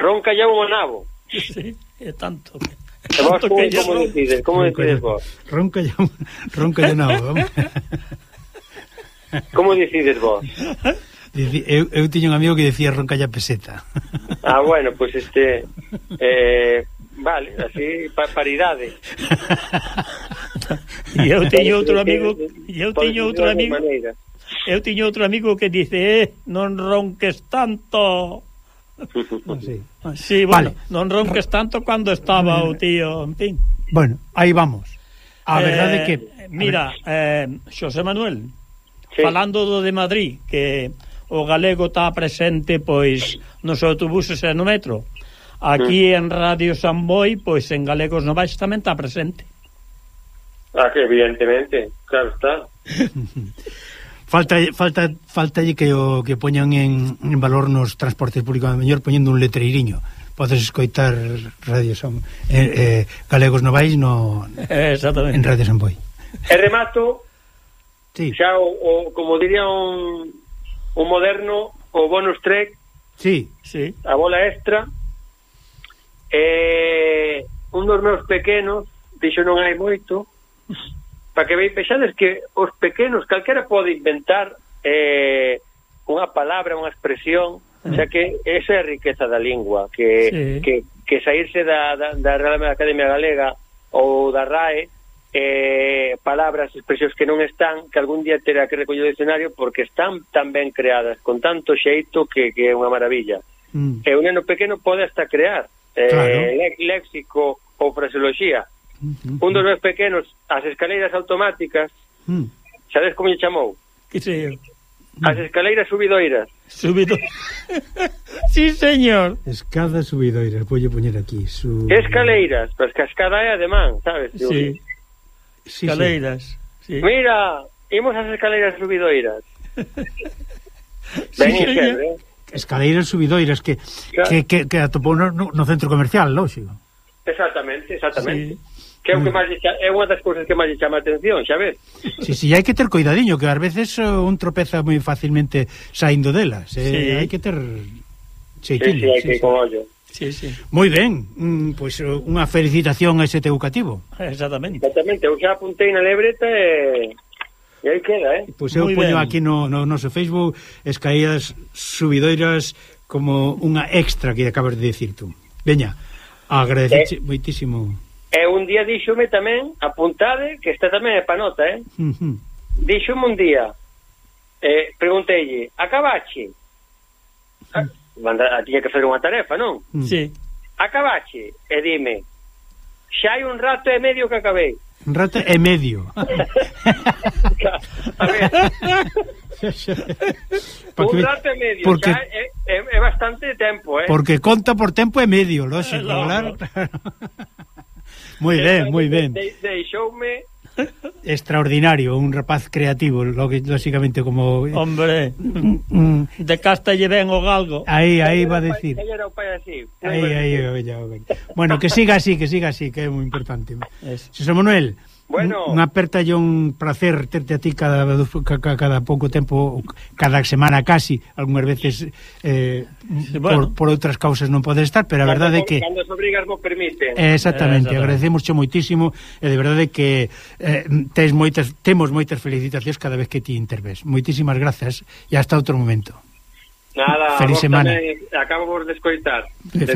ronca ya un nabo. Sí, é tanto que... E vos como, como decides, como decides vos? Ronca ya, ronca ya nabo, Como decides vos? [laughs] eu, eu tiño un amigo que decía roncalla peseta. [laughs] Ah, bueno, pues este eh, vale, así pa, paridade. [laughs] E eu teño outro amigo, e eu teño outro amigo. Eu tiño outro amigo que dice, eh, non ronques tanto. [laughs] Así. Sí, bueno, vale. non ronques tanto cando estaba o tío, en fin. Bueno, aí vamos. A verdade eh, que... Mira, eh, Xosé Manuel, sí. falando do de Madrid, que o galego está presente pois nos autobuses e no metro. Aquí en Radio Samboy, pois en Galegos Novais tamén está presente. Ah, que evidentemente, claro está. [laughs] falta falta falta que o que poñan en, en valor nos transportes públicos, mellor poñendo un letreiriño podes escoitar Radio San eh, eh, Galegos Novais no [laughs] en Radio Samboy. E remato sí. xa o, o, como diría un o moderno, o bonus track, sí, sí. a bola extra, eh, un dos meus pequenos, dixo non hai moito, para que veis, pexades que os pequenos, calquera pode inventar eh, unha palabra, unha expresión, xa que esa é a riqueza da lingua, que, sí. que, que saírse da, da, da Real Academia Galega ou da RAE, eh, palabras, expresións que non están, que algún día terá que recoller o escenario porque están tan ben creadas, con tanto xeito que, que é unha maravilla. Mm. E un neno pequeno pode hasta crear eh, claro. léxico ou fraseoloxía. Mm -hmm. Un dos meus pequenos, as escaleiras automáticas, mm. sabes como lle chamou? Que sei eu? As escaleiras subidoiras. Subido... [laughs] sí, señor. Escada subidoira, voulle poñer aquí. Su... Escaleiras, pero que a escada é ademán, sabes? Sí sí, escaleiras. Sí. Sí. Mira, imos as escaleiras subidoiras. [laughs] sí, Vení, eh? Escaleiras subidoiras que, claro. que, que, que atopou no, no centro comercial, lógico. Exactamente, exactamente. Sí. Que é, o que máis, é unha das cousas que máis lle chama a atención, xa ves? Si, sí, si, sí, hai que ter coidadiño, que ás veces un tropeza moi facilmente saindo delas. Eh? Sí. Hai que ter... Sí, sí, sí, hai que sí, con ollo. Sí, sí. Moi ben, mm, pois pues, unha felicitación a ese teu cativo. Exactamente. Exactamente, eu xa apuntei na lebreta e e aí queda, eh? Pois eu poño ben. aquí no, no noso Facebook escaídas subidoiras como unha extra que acabas de dicir tú. Veña, agradecerche eh, moitísimo. E un día díxome tamén, apuntade, que esta tamén é panota, eh? Uh -huh. Díxome un día, eh, pregunteille, acabache? Uh mandara, ah, tiña que fazer unha tarefa, non? Mm. Sí. Acabache, e dime, xa hai un rato e medio que acabei. Un rato e medio. [laughs] [laughs] A ver. Porque, un rato e medio, porque, xa é, é, é bastante tempo, eh? Porque conta por tempo e medio, lógico, [laughs] claro. claro. Moi ben, eh, moi ben. De, deixoume extraordinario, un rapaz creativo, lógicamente como eh, Hombre, mm, mm. de casta lle ven o galgo. Aí, aí va a decir. Aí, aí, bueno, que siga así, que siga así, que é moi importante. [laughs] Xosé Manuel, Bueno. Unha aperta e un placer terte a ti cada, cada, cada pouco tempo, cada semana casi, algunhas veces eh, bueno. por, por outras causas non podes estar, pero a verdade é que... Cando as obrigas mo permiten. Eh, exactamente, exactamente. agradecemos moitísimo e eh, de verdade que eh, tes moitas, temos moitas felicitacións cada vez que ti interves. Moitísimas grazas e hasta outro momento. Nada, Feliz semana. Tamén, acabo de escoitar. Feliz, de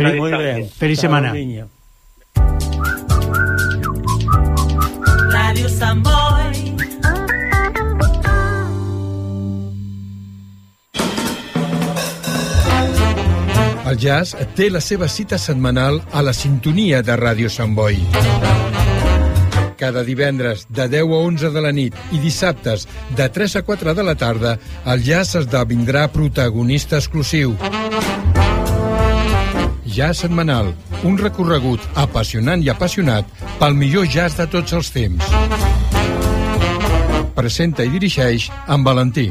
Feliz semana. Feliz semana. Saúdiño. Radio Samboy. El jazz té la seva cita setmanal a la sintonia de Ràdio Sant Boi. Cada divendres de 10 a 11 de la nit i dissabtes de 3 a 4 de la tarda, el jazz esdevindrà protagonista exclusiu. Jazz setmanal, un recorregut apassionant i apassionat pel millor jazz de tots els temps. Presenta i dirigeix en Valentí.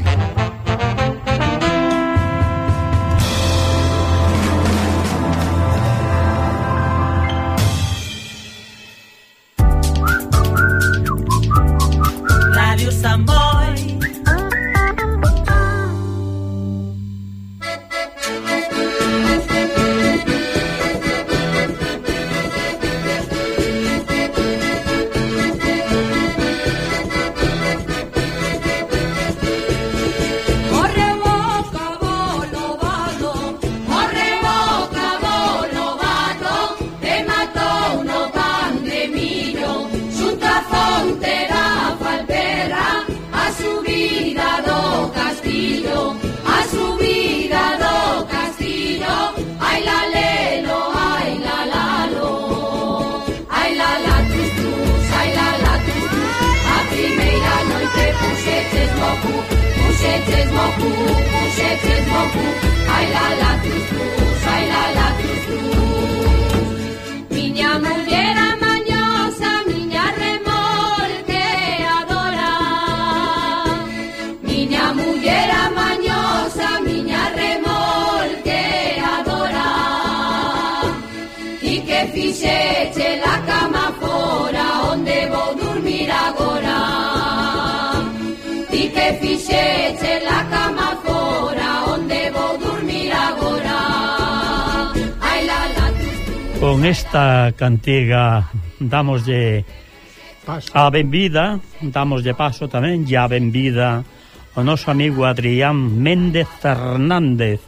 cu, și cât mă cu, hai la la tu tu, hai la la tu tu. Minha mulher amanhosa, miña remorte adora. Minha mulher amanhosa, minha remorte adora. E que fizeste la cama fora, onde vou dormir agora. E que fizeste la con esta cantiga damoslle paso. a benvida, damoslle paso tamén, ya benvida o noso amigo Adrián Méndez Fernández,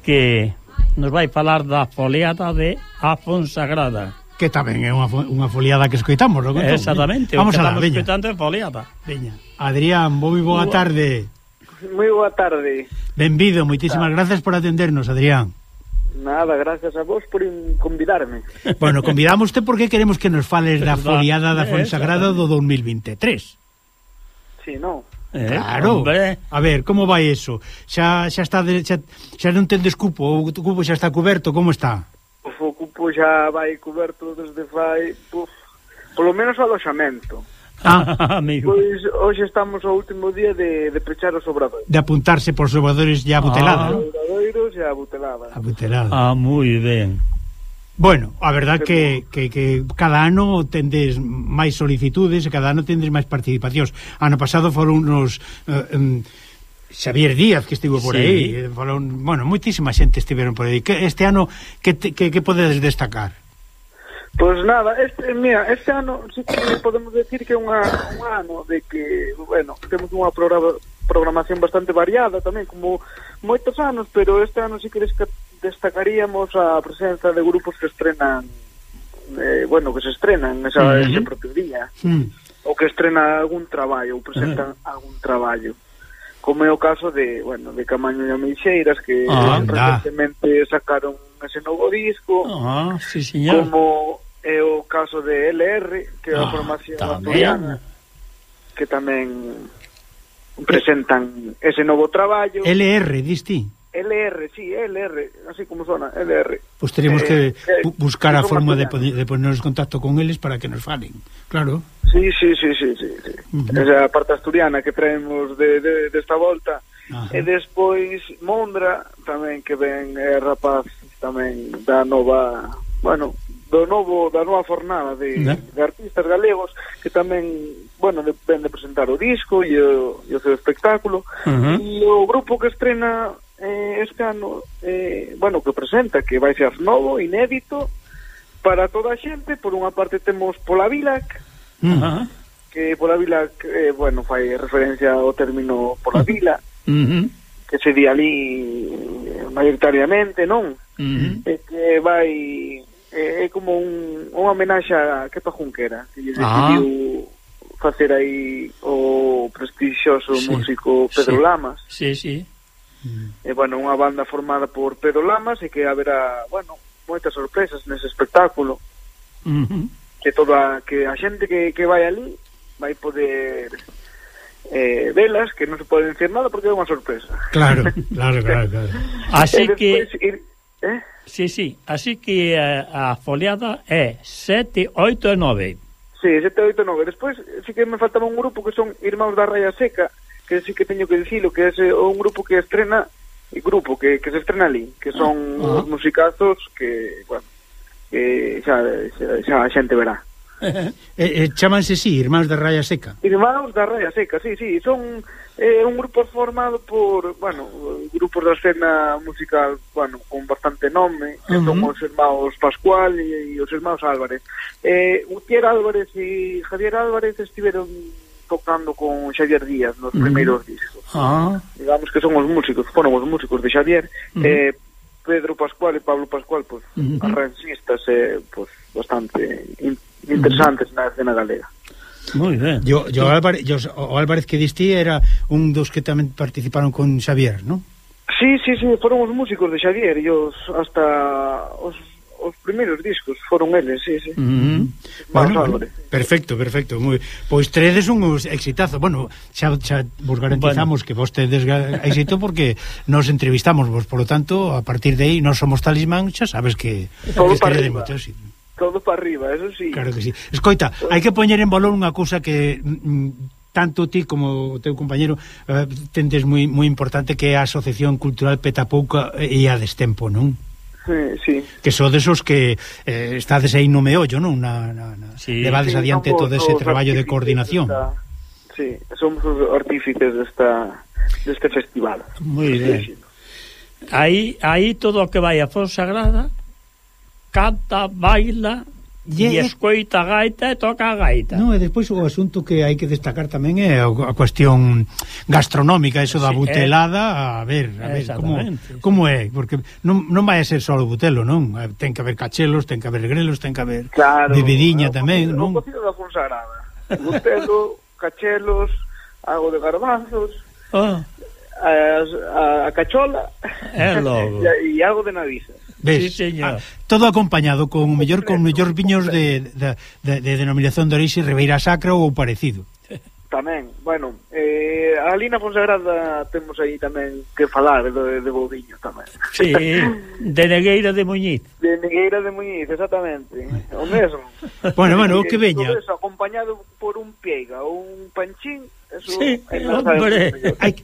que nos vai falar da foliada de A Fonsagrada. Que tamén é unha, unha foliada que escoitamos, non? Exactamente, Vamos a estamos veña. escoitando é foliada. Veña. Adrián, moi boa tarde. Moi boa tarde. Benvido, moitísimas gracias por atendernos, Adrián. Nada, gracias a vos por convidarme. [laughs] Bueno, convidámoste porque queremos que nos fales da foliada da Fonsagrada do 2023. Sí, non? Eh, claro. Hombre. A ver, como vai eso? Xa xa está de, xa, xa non tendes cupo, o cupo xa está cuberto, como está? O cupo xa vai cuberto desde fai, puf, polo menos o aloxamento. Ah, [laughs] amigo. Pois hoxe estamos ao último día de, de pechar os obradores. De apuntarse por os obradores e a butelada. Ah. Obradores e a butelada. A butelada. Ah, moi ben. Bueno, a verdad que, que, que cada ano tendes máis solicitudes e cada ano tendes máis participacións. Ano pasado foron unos... Eh, um, Xavier Díaz que estivo por sí. aí, eh, Foron, bueno, moitísima xente estiveron por aí. Que este ano que que que podedes destacar? Pois pues nada, este, mira, este ano sí que podemos decir que é unha, un ano de que, bueno, temos unha programa, programación bastante variada tamén, como moitos anos, pero este ano sí que destacaríamos a presenza de grupos que estrenan, eh, bueno, que se estrenan esa, uh -huh. ese propio día, sí. ou que estrena algún traballo, ou presentan uh -huh. algún traballo como é o caso de, bueno, de Camaño e Ameixeiras que ah, recentemente sacaron ese novo disco. Ah, sí, señor. Como é o caso de LR, que é ah, a formación asturiana, que tamén presentan ese novo traballo. LR, diste? LR, sí, LR, así como sona, LR. Pois pues teremos eh, que bu buscar eh, a forma de, de ponernos en contacto con eles para que nos falen, claro. Sí, sí, sí, sí, sí. -huh. esa parte asturiana que traemos de, de, desta de volta, uh -huh. e despois Mondra, tamén que ven eh, rapaz tamén da nova, bueno, do novo da nova fornada de, ¿No? de artistas galegos que tamén, bueno, de, ven de presentar o disco e o, e o seu espectáculo uh -huh. e o grupo que estrena eh, escano eh, bueno, que presenta que vai ser novo, inédito para toda a xente, por unha parte temos Pola Vilac uh -huh que pola vila, eh, bueno, fai referencia ao término pola vila, uh -huh. que se di ali mayoritariamente, non? Uh -huh. E que vai... É, é como un, unha homenaxe a Kepa Junquera, que lle ah. decidiu facer aí o prestixioso sí, músico Pedro sí. Lamas. Sí, sí. E, bueno, unha banda formada por Pedro Lamas e que haberá, bueno, moitas sorpresas nese espectáculo. Uh -huh. Que toda que a xente que, que vai ali vai poder eh, velas que non se pode decir nada porque é unha sorpresa. Claro, claro, [laughs] claro. claro. Así que... Ir, eh? Sí, sí, así que a, a foliada é 7, 8 e 9. Sí, 7, 8 9. Despois, sí que me faltaba un grupo que son Irmãos da Raya Seca, que sí que teño que dicilo, que é un grupo que estrena, grupo que, que se estrena ali, que son ah, ah. musicazos que, bueno, que xa, xa, xa a xente verá eh, eh, chamanse sí, Irmáns da Raya Seca. Irmãos da Raya Seca, sí, sí, son eh, un grupo formado por, bueno, grupos da escena musical, bueno, con bastante nome, uh -huh. son os irmãos Pascual e, e os irmãos Álvarez. Eh, Utier Álvarez e Javier Álvarez estiveron tocando con Xavier Díaz nos primeiros uh -huh. discos. Ah. Digamos que son os músicos, foron os músicos de Xavier, uh -huh. eh Pedro Pascual e Pablo Pascual, pues, uh -huh. arranxistas, eh, pues, bastante interesantes na escena galega. Moi ben. Yo, yo Álvarez, yo, o Álvarez que diste era un dos que tamén participaron con Xavier, non? Sí, sí, sí, foron os músicos de Xavier e os hasta os os primeiros discos foron eles, sí, sí. Mm -hmm. bueno, perfecto, perfecto, moi. Pois tredes un exitazo. Bueno, xa, xa vos garantizamos bueno. que vos tedes éxito porque nos entrevistamos vos, por lo tanto, a partir de aí non somos talismán, xa sabes que, Todo que tedes moito éxito todo para arriba, eso sí. Claro que sí. Escoita, hai que poñer en valor unha cousa que mm, mm tanto ti como o teu compañeiro eh, tendes moi moi importante que é a Asociación Cultural Petapouca e a Destempo, non? Sí, sí. Que sodes os que eh, estades aí no meollo, non? Na, na, na, sí. Levades sí, adiante todo ese traballo de coordinación. Esta, sí, somos os artífices desta, deste festival. Moi ben. Sí. Aí, aí todo o que vai a Fonsagrada canta, baila e, e escoita a gaita e toca a gaita. no, e despois o asunto que hai que destacar tamén é a, a cuestión gastronómica, eso da sí, eh. butelada, é, a ver, a ver como como é, porque non, non vai a ser só o butelo, non? Eh, ten que haber cachelos, ten que haber grelos, ten que haber claro, vidiña tamén, non? O cocido da Fonsagrada. Butelo, [laughs] cachelos, algo de garbanzos. Ah. A, a, a cachola [laughs] e logo. E, e algo de navisas Ves? Sí, señor. Ah, todo acompañado con o mellor con mellor viños de, de, de, de denominación de orixe Ribeira Sacra ou parecido. Tamén, bueno, eh, a Lina Fonsagrada temos aí tamén que falar de, de Boudiño tamén. Sí, de Negueira de Muñiz. [laughs] De Negueira de Muñiz, exactamente, o mesmo. Bueno, bueno, o que veña. Todo eso acompañado por un piega ou un panchín, eso sí, hombre. Hai,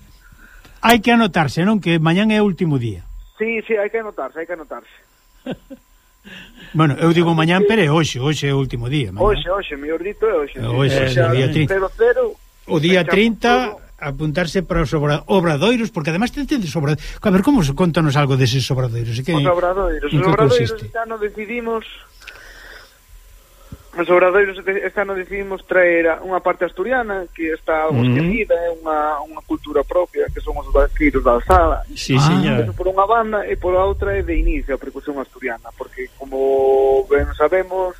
hai que anotarse, non? Que mañán é o último día. Sí, sí, hai que anotarse, hai que anotarse. [laughs] Bueno, eu digo mañán, pero é hoxe, hoxe é o último día. Mañá. Hoxe, hoxe, mellor dito é hoxe. Hoxe, eh, o día 30. 0, 0, o día 30 apuntarse para os obra, obradoiros, porque además te entendes obra, A ver, como contanos algo deses obradoiros? Que, os obradoiros, os obradoiros xa no decidimos Os obradoiros este ano decidimos traer unha parte asturiana que está algo mm-hmm. esquecida, é unha, unha cultura propia, que son os vasquiros da alzada. Sí, ah, señor. Eso por unha banda e por outra é de inicio a percusión asturiana, porque como ben sabemos,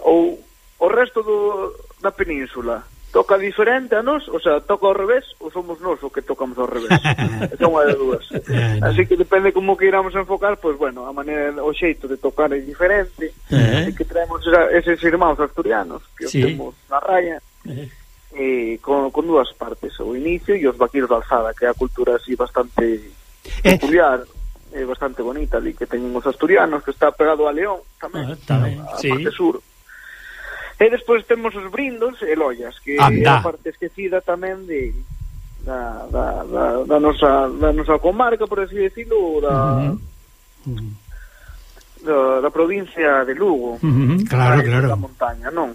ou o resto do, da península toca diferente a nós, o sea, toca ao revés ou somos nós o que tocamos ao revés [laughs] Son unha de dúas eh, así que depende como que iramos enfocar pois pues, bueno, a maneira, o xeito de tocar é diferente eh. así que traemos esa, eses irmãos asturianos que sí. temos na raya eh. e con, con dúas partes o inicio e os vaqueiros da alzada que é a cultura así bastante eh. peculiar é bastante bonita ali que teñen os asturianos que está pegado a León tamén ah, tamén, a, a sí. parte sur E despois temos os brindos e loias, que Anda. é a parte esquecida tamén de da, da, da, da, nosa, da nosa comarca, por así decirlo, da... Uh -huh. Da, da provincia de Lugo uh -huh, claro, claro. da montaña, non?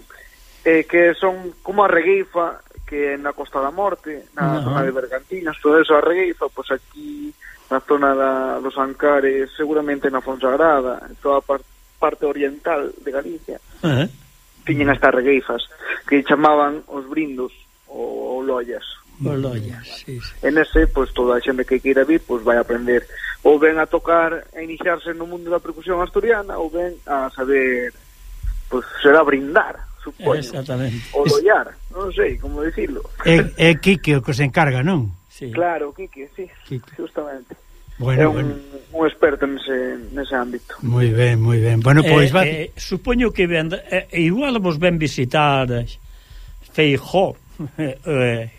Eh, que son como a regueifa que na Costa da Morte na uh -huh. zona de Bergantinas, todo eso a regueifa pois pues aquí na zona da, dos Ancares, seguramente na Fonsagrada, toda a par parte oriental de Galicia. Uh -huh tiñen estas regueifas que chamaban os brindos ou loias. O loias, sí, sí. En ese, pois, pues, toda a xente que queira vir, pois, vai aprender ou ben a tocar e iniciarse no mundo da percusión asturiana ou ben a saber, pois, será brindar, supoño. Exactamente. O loiar, non sei como dicirlo. É, é Quique o que se encarga, non? Sí. Claro, Quique, sí, Quique. justamente. Bueno, é un, bueno un experto nese, nese ámbito. Moi ben, moi ben. Bueno, pois eh, va... eh, supoño que ben, eh, eh, igual vos ben visitar Feijó, eh,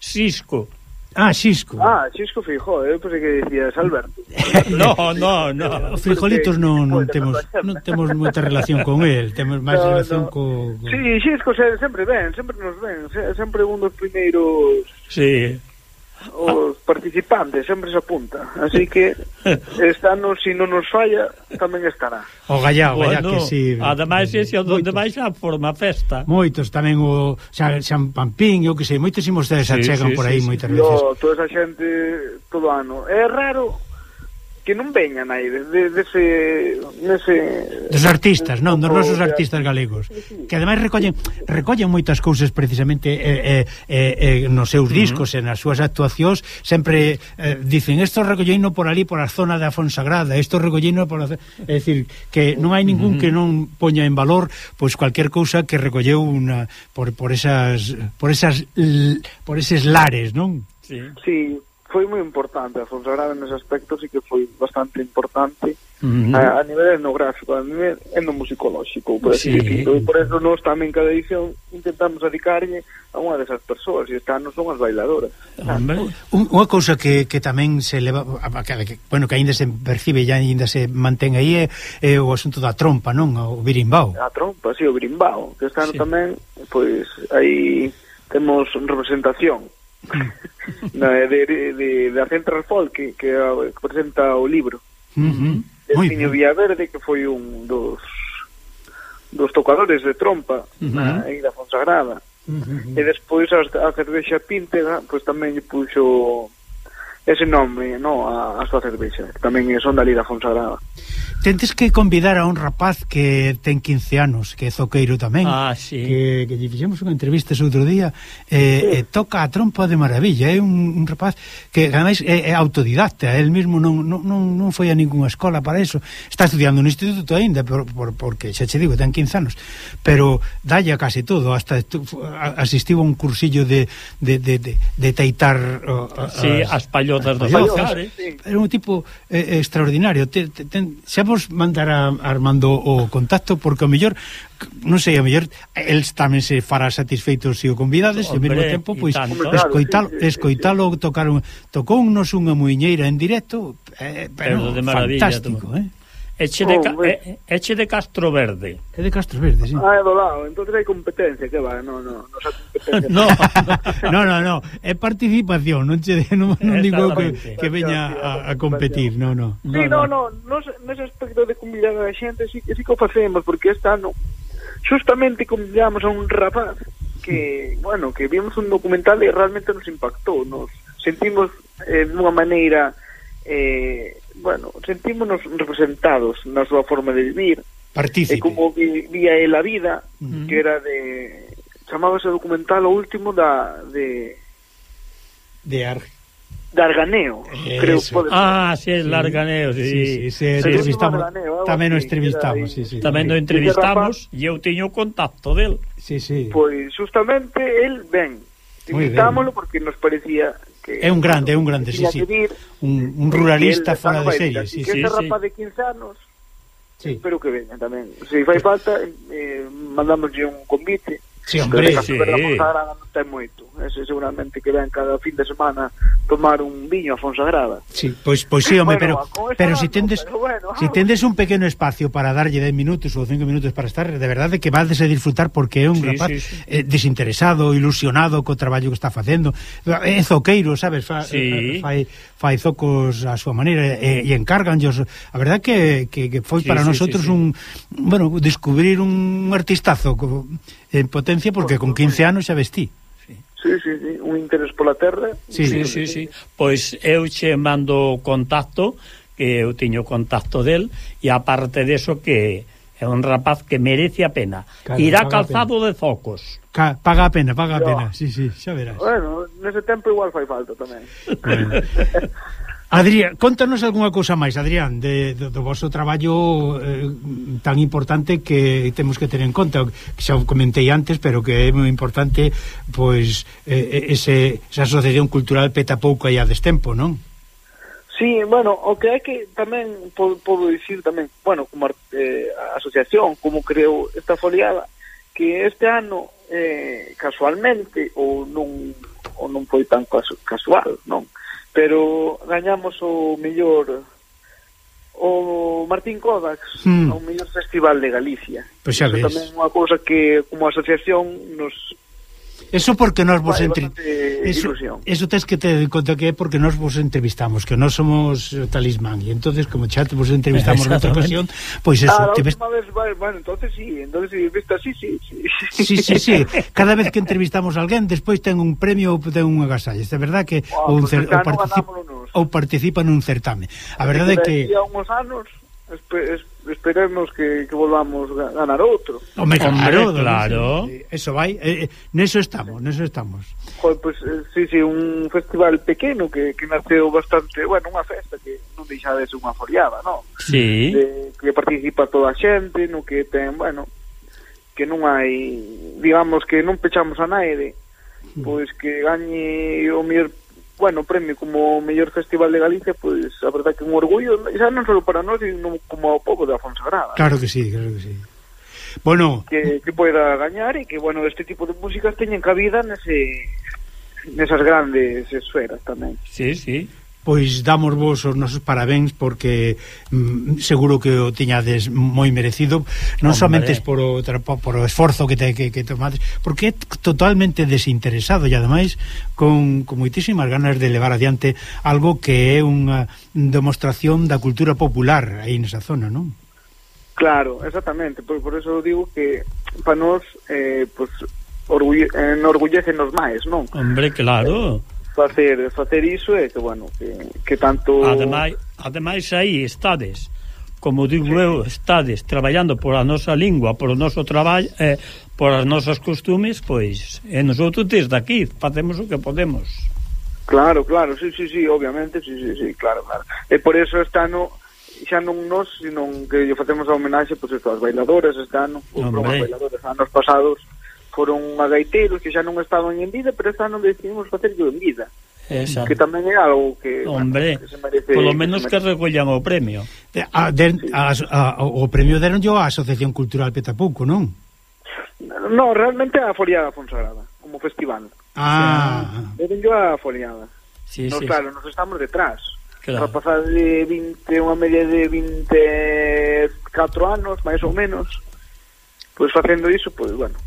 Cisco. [laughs] Eh, ah, Xisco. Ah, Xisco Feijó, eu pensei que dicías Alberto. [laughs] no, no, no. Os frijolitos [laughs] non, non temos non temos moita relación con el, temos máis no, relación no. co... co... Sí, Xisco sempre ven, sempre nos ven, sempre un dos primeiros... Sí os participantes sempre se apunta. Así que [laughs] este ano se si non nos falla tamén estará. O gallá, o gallá bueno, que si sí, ademais ese é onde máis a forma festa. Moitos tamén o xa, San Pampín eu que sei moitos imos deses sí, achegan sí, por aí sí, moitas veces. Yo, toda esa xente todo ano. É raro que non veñan aí de, de, ese, nese, dos artistas, non, dos nosos artistas galegos que ademais recollen recollen moitas cousas precisamente eh, eh, eh, eh nos seus discos e nas súas actuacións sempre eh, dicen isto recolleino por ali por a zona da Fonsagrada isto recolleino por a, é dicir que non hai ningún que non poña en valor pois cualquier cousa que recolleu una, por, por esas por esas por eses lares, non? Sí. sí foi moi importante, a Fonsagrada nese aspecto sí que foi bastante importante uh -huh. a, a nivel etnográfico, a nivel etnomusicolóxico, por así sí. decirlo, e por eso nós tamén cada edición intentamos dedicarlle a unha desas persoas, e esta non son as bailadoras. Hombre, unha cousa que, que tamén se leva, que, que, bueno, que aínda se percibe e aínda se mantén aí é, é o asunto da trompa, non? O birimbao. A trompa, sí, o birimbao, que está sí. tamén, pois, aí temos representación no, de, de, de, da Central Folk que, que, que presenta o libro uh -huh. de Tiño Villaverde que foi un dos dos tocadores de trompa uh -huh. na, aí Fonsagrada uh -huh. e despois a, a cervexa Píntega pois tamén lle puxo ese nome no, a, a súa cervexa que tamén son da Lira Fonsagrada. Tentes que convidar a un rapaz que ten 15 anos, que é zoqueiro tamén ah, sí. que, que lle fixemos unha entrevista ese outro día eh, sí. eh, toca a trompa de maravilla. É eh, un, un rapaz que ademais é, é autodidacta el mesmo non, non, non, non foi a ninguna escola para eso. Está estudiando un instituto aínda por, por, porque xa che digo, ten 15 anos. Pero dalla case todo hasta asistiu a un cursillo de, de, de, de, de teitar uh, sí, as, as anécdotas do Balcar, eh? Sí. Era un tipo eh, eh, extraordinario. Te, te, ten, xa vos mandar a Armando o contacto, porque o mellor, non sei, o mellor, el tamén se fará satisfeito se o convidades, e ao mesmo tempo, pois, escoitalo, escoitalo tocar un, tocou unnos unha muiñeira en directo, eh, pero, pero de fantástico, eh? Eche de, oh, ca e, eche de Castro Verde. É de Castro Verde, sí. Ah, é do lado. Entón hai competencia, que va, no, no, no, [laughs] no, no, no, no, é participación, non che non, non digo que, que veña a, a competir, no, no. Sí, no, no, no, nese aspecto de convidar a xente sí, sí que o facemos, porque esta ano justamente convidamos a un rapaz que, bueno, que vimos un documental e realmente nos impactou, nos sentimos eh, de unha maneira eh, bueno, sentímonos representados na súa forma de vivir. Partícipe. E como vivía el a vida, uh -huh. que era de... Chamábase documental o último da... De, de Ar... De Arganeo, Eso. creo que pode ser. Ah, sí, el sí. Arganeo, sí. sí, sí, sí, entrevistamos, Arganeo, tamén o entrevistamos, sí, sí. Tamén o entrevistamos e eu teño contacto del. Sí, sí. Pois justamente el ven, invitámoslo porque nos parecía que É un grande, é un grande, sí, sí. Un, un ruralista fora de serie, sí, sí, sí. rapaz de 15 anos Sí. Espero que veña tamén. Se fai falta, eh, eh, mandámoslle un convite. Sí, hombre, sí. Pero que sí. non ten moito ese seguramente que ven cada fin de semana tomar un viño a Fonsagrada. Sí, pois pois sí, home, bueno, pero pero si tendes pero bueno, si tendes un pequeno espacio para darlle 10 minutos ou 5 minutos para estar, de verdade que vades a disfrutar porque é un sí, rapaz sí, sí. Eh, desinteresado, ilusionado co traballo que está facendo. É zoqueiro, sabes, fa, sí. Eh, fai fai zocos a súa maneira eh, e, e encargan a verdade que que, que foi sí, para sí, nosotros sí, sí. un bueno, descubrir un artistazo en potencia porque con 15 anos xa vestí. Sí, sí, sí, un interés pola terra. Sí, sí, sí, sí. Pois eu che mando o contacto, que eu tiño contacto del, e aparte deso que é un rapaz que merece a pena. Claro, Irá calzado pena. de zocos. Ca paga a pena, paga a pena. Sí, sí, xa verás. Bueno, nese tempo igual fai falta tamén. [laughs] Adrián, contanos algunha cousa máis, Adrián, de, do, do vosso traballo eh, tan importante que temos que ter en conta, que xa o comentei antes, pero que é moi importante pois eh, ese, esa asociación cultural peta pouco aí a destempo, non? Sí, bueno, o que é que tamén podo dicir tamén, bueno, como eh, asociación, como creo esta foliada, que este ano eh, casualmente ou non ou non foi tan casual, non? pero gañamos o mellor o Martín Kodax hmm. ao mellor festival de Galicia. Pois pues xa Iso tamén é unha cousa que como asociación nos Eso porque nós vos vale, entre... Eso, ilusión. eso tens que ter en conta que é porque nós vos entrevistamos, que nós somos talismán e entonces como chat vos entrevistamos en outra ocasión, pois eso ah, te ves... vez, bueno, entonces sí, entonces sí, sí, sí, sí. Sí, sí, sí. [laughs] Cada vez que entrevistamos a alguén despois ten un premio ou ten un agasallo. É verdad que wow, ou, un cer... ou, participa... ou participa nun certame. A verdade é que... que... Há uns anos espe, esperemos que, que volvamos a ganar outro. Home, claro, claro. Eso, eso vai, eh, eh, neso estamos, neso estamos. Joder, pues, eh, sí, sí, un festival pequeno que, que naceu bastante, bueno, unha festa que non deixa de ser unha foliada, non? Sí. De, que participa toda a xente, no que ten, bueno, que non hai, digamos que non pechamos a naide, pois que gañe o mellor bueno, premio como mellor festival de Galicia, pois pues, a verdade que un orgullo, xa non só para nós, sino como ao povo da Afonsagrada. Claro que sí, claro que sí. Bueno, que, que poida gañar e que bueno, este tipo de músicas teñen cabida nese nesas grandes esferas tamén. Sí, sí pois damos vos os nosos parabéns porque mm, seguro que o tiñades moi merecido, non Hombre. somente por o, por o esforzo que, te, que, que tomades, porque é totalmente desinteresado e ademais con, con moitísimas ganas de levar adiante algo que é unha demostración da cultura popular aí nesa zona, non? Claro, exactamente, por, por eso digo que para nós eh, pues, orgulle, eh, enorgullecenos máis, non? Hombre, claro. Eh, facer facer iso é que bueno, que, que tanto Ademais, ademais aí estades como digo sí. eu, estades traballando por a nosa lingua, por o noso traballo, eh, por as nosas costumes, pois, e nosotros desde aquí facemos o que podemos. Claro, claro, sí, sí, sí, obviamente, sí, sí, sí, claro, claro. E por eso está no xa non nos, sino que lle facemos a homenaxe pois pues, as bailadoras están, os bailadoras anos pasados foron agaiteiros que xa non estaban en vida, pero xa non decidimos facerlo en vida. Exacto. que tamén é algo que, Hombre, bueno, que se merece, polo menos que, merece. que recollan o premio. A, de, sí. a, a, o premio deron yo a Asociación Cultural Petapuco, non? No, realmente a Foliada Fonsagrada, como festival. Ah. O deron yo a Foliada. Sí, nos, sí, claro, nos estamos detrás. Claro. Rapazada de 20, unha media de 24 anos, máis ou menos. Pois pues, facendo iso, pois pues, bueno,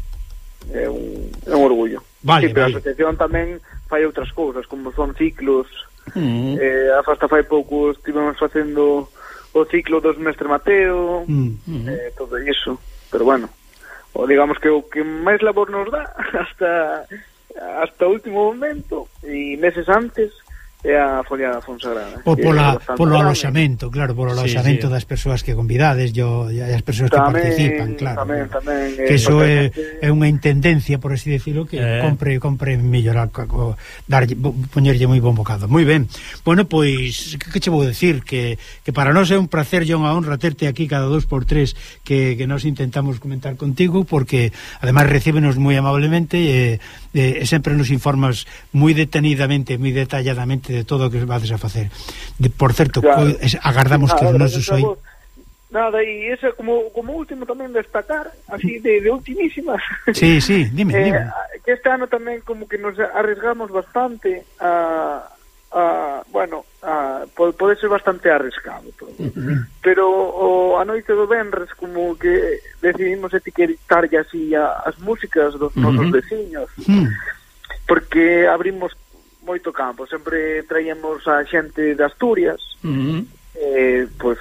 é un, é un orgullo. Vale, sí, pero vale. a asociación tamén fai outras cousas, como son ciclos, mm. eh, hasta fai pouco estivemos facendo o ciclo dos mestre Mateo, mm. eh, todo iso, pero bueno, o digamos que o que máis labor nos dá [laughs] hasta hasta o último momento e meses antes é a folia da Fonsagrada. O pola, polo aloxamento, claro, polo aloxamento sí, sí. das persoas que convidades yo, e as persoas tamén, que participan, claro. Tamén, tamén, eh, que iso é, é unha intendencia, por así decirlo, que eh. compre compre mellorar, darlle, poñerlle moi bon bocado. Moi ben. Bueno, pois, que, che vou decir? Que, que para nós é un placer e unha honra terte aquí cada dos por tres que, que nos intentamos comentar contigo, porque además recíbenos moi amablemente e, e, e sempre nos informas moi detenidamente, moi detalladamente de todo o que vades a facer. De, por certo, claro. agardamos nada, que os nosos aí... Nada, e esa como, como último tamén destacar, así de, de ultimísima. [laughs] Sí, sí, dime, eh, dime. Que este ano tamén como que nos arriesgamos bastante a, a bueno, a, pode ser bastante arriscado todo. Uh -huh. Pero o, a noite do Benres como que decidimos etiquetarlle así a, as músicas dos uh -huh. veciños. Uh -huh porque abrimos moito campo, sempre traíamos a xente de Asturias, uh eh, pois,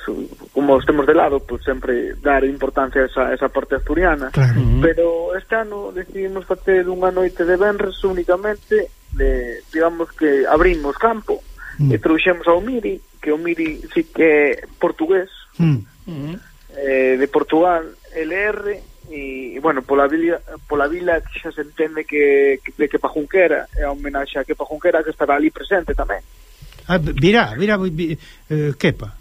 como estemos de lado, pues, sempre dar importancia a esa, a esa parte asturiana, claro. Pero este ano decidimos facer unha noite de Benres únicamente, de, digamos que abrimos campo, mm. e trouxemos ao Miri, que o Miri sí que é portugués, mm. eh, de Portugal, LR, e, e bueno, pola vila, pola vila que xa se entende que, que de Kepa Pajunquera é a homenaxe a Kepa Junquera que estará ali presente tamén. Ah, virá, virá, vi- eh, Kepa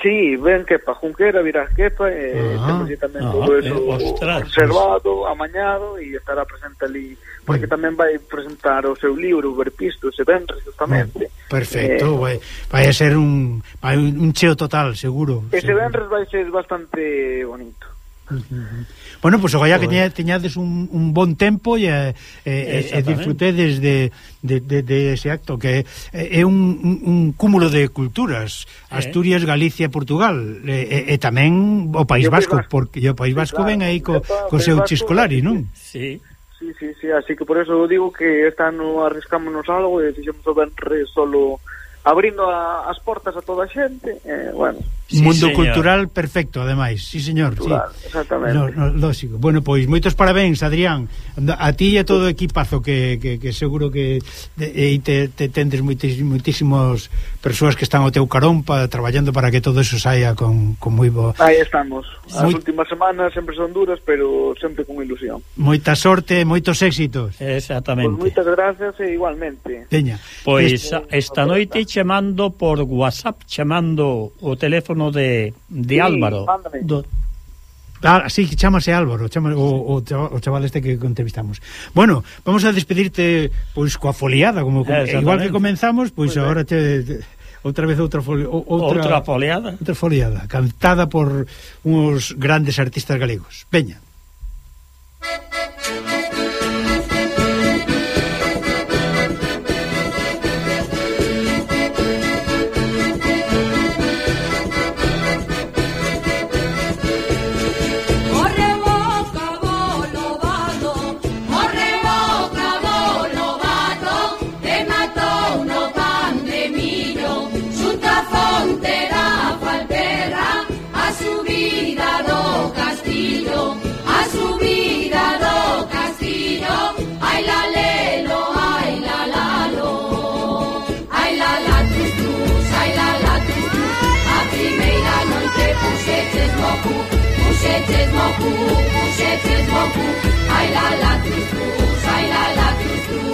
Sí, ven Kepa Junquera, virá Kepa eh, ah, tamén ah, todo eso eh, ostras, observado, amañado e estará presente ali porque bueno. tamén vai presentar o seu libro Verpisto, se ven justamente bueno. Perfecto, eh, vai, vai a ser un, vai un cheo total, seguro Ese venres vai ser bastante bonito. Bueno, pois pues, ojalá que teña, teñades un, un bon tempo e, e, e disfrutedes de, de, de, de ese acto que é un, un cúmulo de culturas eh? Asturias, Galicia, Portugal e, e, e tamén o País Vasco porque o País Vasco ven aí co, co seu chiscolari, non? Sí. Sí, sí, sí, así que por eso digo que este ano arriscámonos algo e fixemos o Benre solo abrindo a, as portas a toda a xente, eh, bueno, Sí, Mundo señor. cultural perfecto, ademais. Sí, señor. Cultural, sí. Exactamente. No, no, lógico. Bueno, pois, moitos parabéns, Adrián. A ti e a todo o equipazo que, que, que seguro que e te, te tendes moitísimos persoas que están ao teu carón pa, traballando para que todo eso saia con, con moi bo... Aí estamos. As moi... últimas semanas sempre son duras, pero sempre con ilusión. Moita sorte, moitos éxitos. Exactamente. Pues moitas gracias e igualmente. Teña. Pois pues, esta noite chamando por WhatsApp, chamando o teléfono de, de sí, Álvaro. Mándame. Do, Ah, sí, chamase Álvaro, chama, o, o, o chaval este que entrevistamos. Bueno, vamos a despedirte pois coa foliada, como eh, igual que comenzamos, pois pues agora te, te outra vez outra foli, outra, outra foliada. Outra foliada, cantada por uns grandes artistas galegos. Veña. cours, j'ai fait trop cours. la la la, couscous, aïe la la, couscous.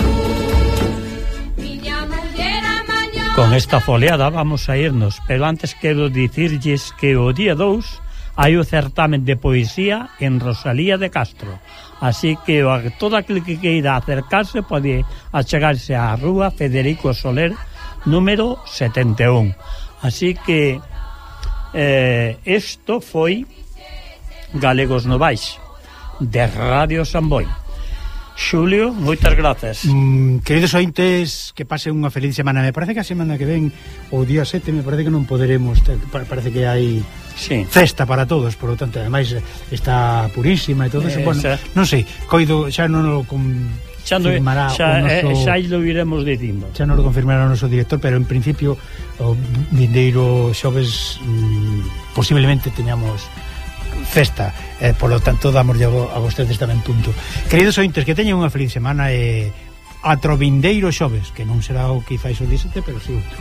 Con esta foliada vamos a irnos, pero antes quero dicirlles que o día 2 hai o certamen de poesía en Rosalía de Castro. Así que o, todo aquel que queira acercarse pode achegarse á rúa Federico Soler número 71. Así que eh, isto foi Galegos Novais de Radio Samboy. Xulio, moitas grazas. Mm, queridos ointes, que pase unha feliz semana. Me parece que a semana que ven, o día 7, me parece que non poderemos, parece que hai sí. festa para todos, por lo tanto, ademais está purísima e todo eso. Eh, bueno, xa... non sei, coido, xa non o con... Xa, no, xa, eh, noso, eh, xa lo iremos dicindo Xa non lo confirmará o noso director Pero en principio O vindeiro xoves mm, Posiblemente teñamos festa eh, polo tanto damos a vostedes tamén punto queridos ointes que teñen unha feliz semana e eh, atrovindeiro xoves que non será o que fai o 17 pero si outro.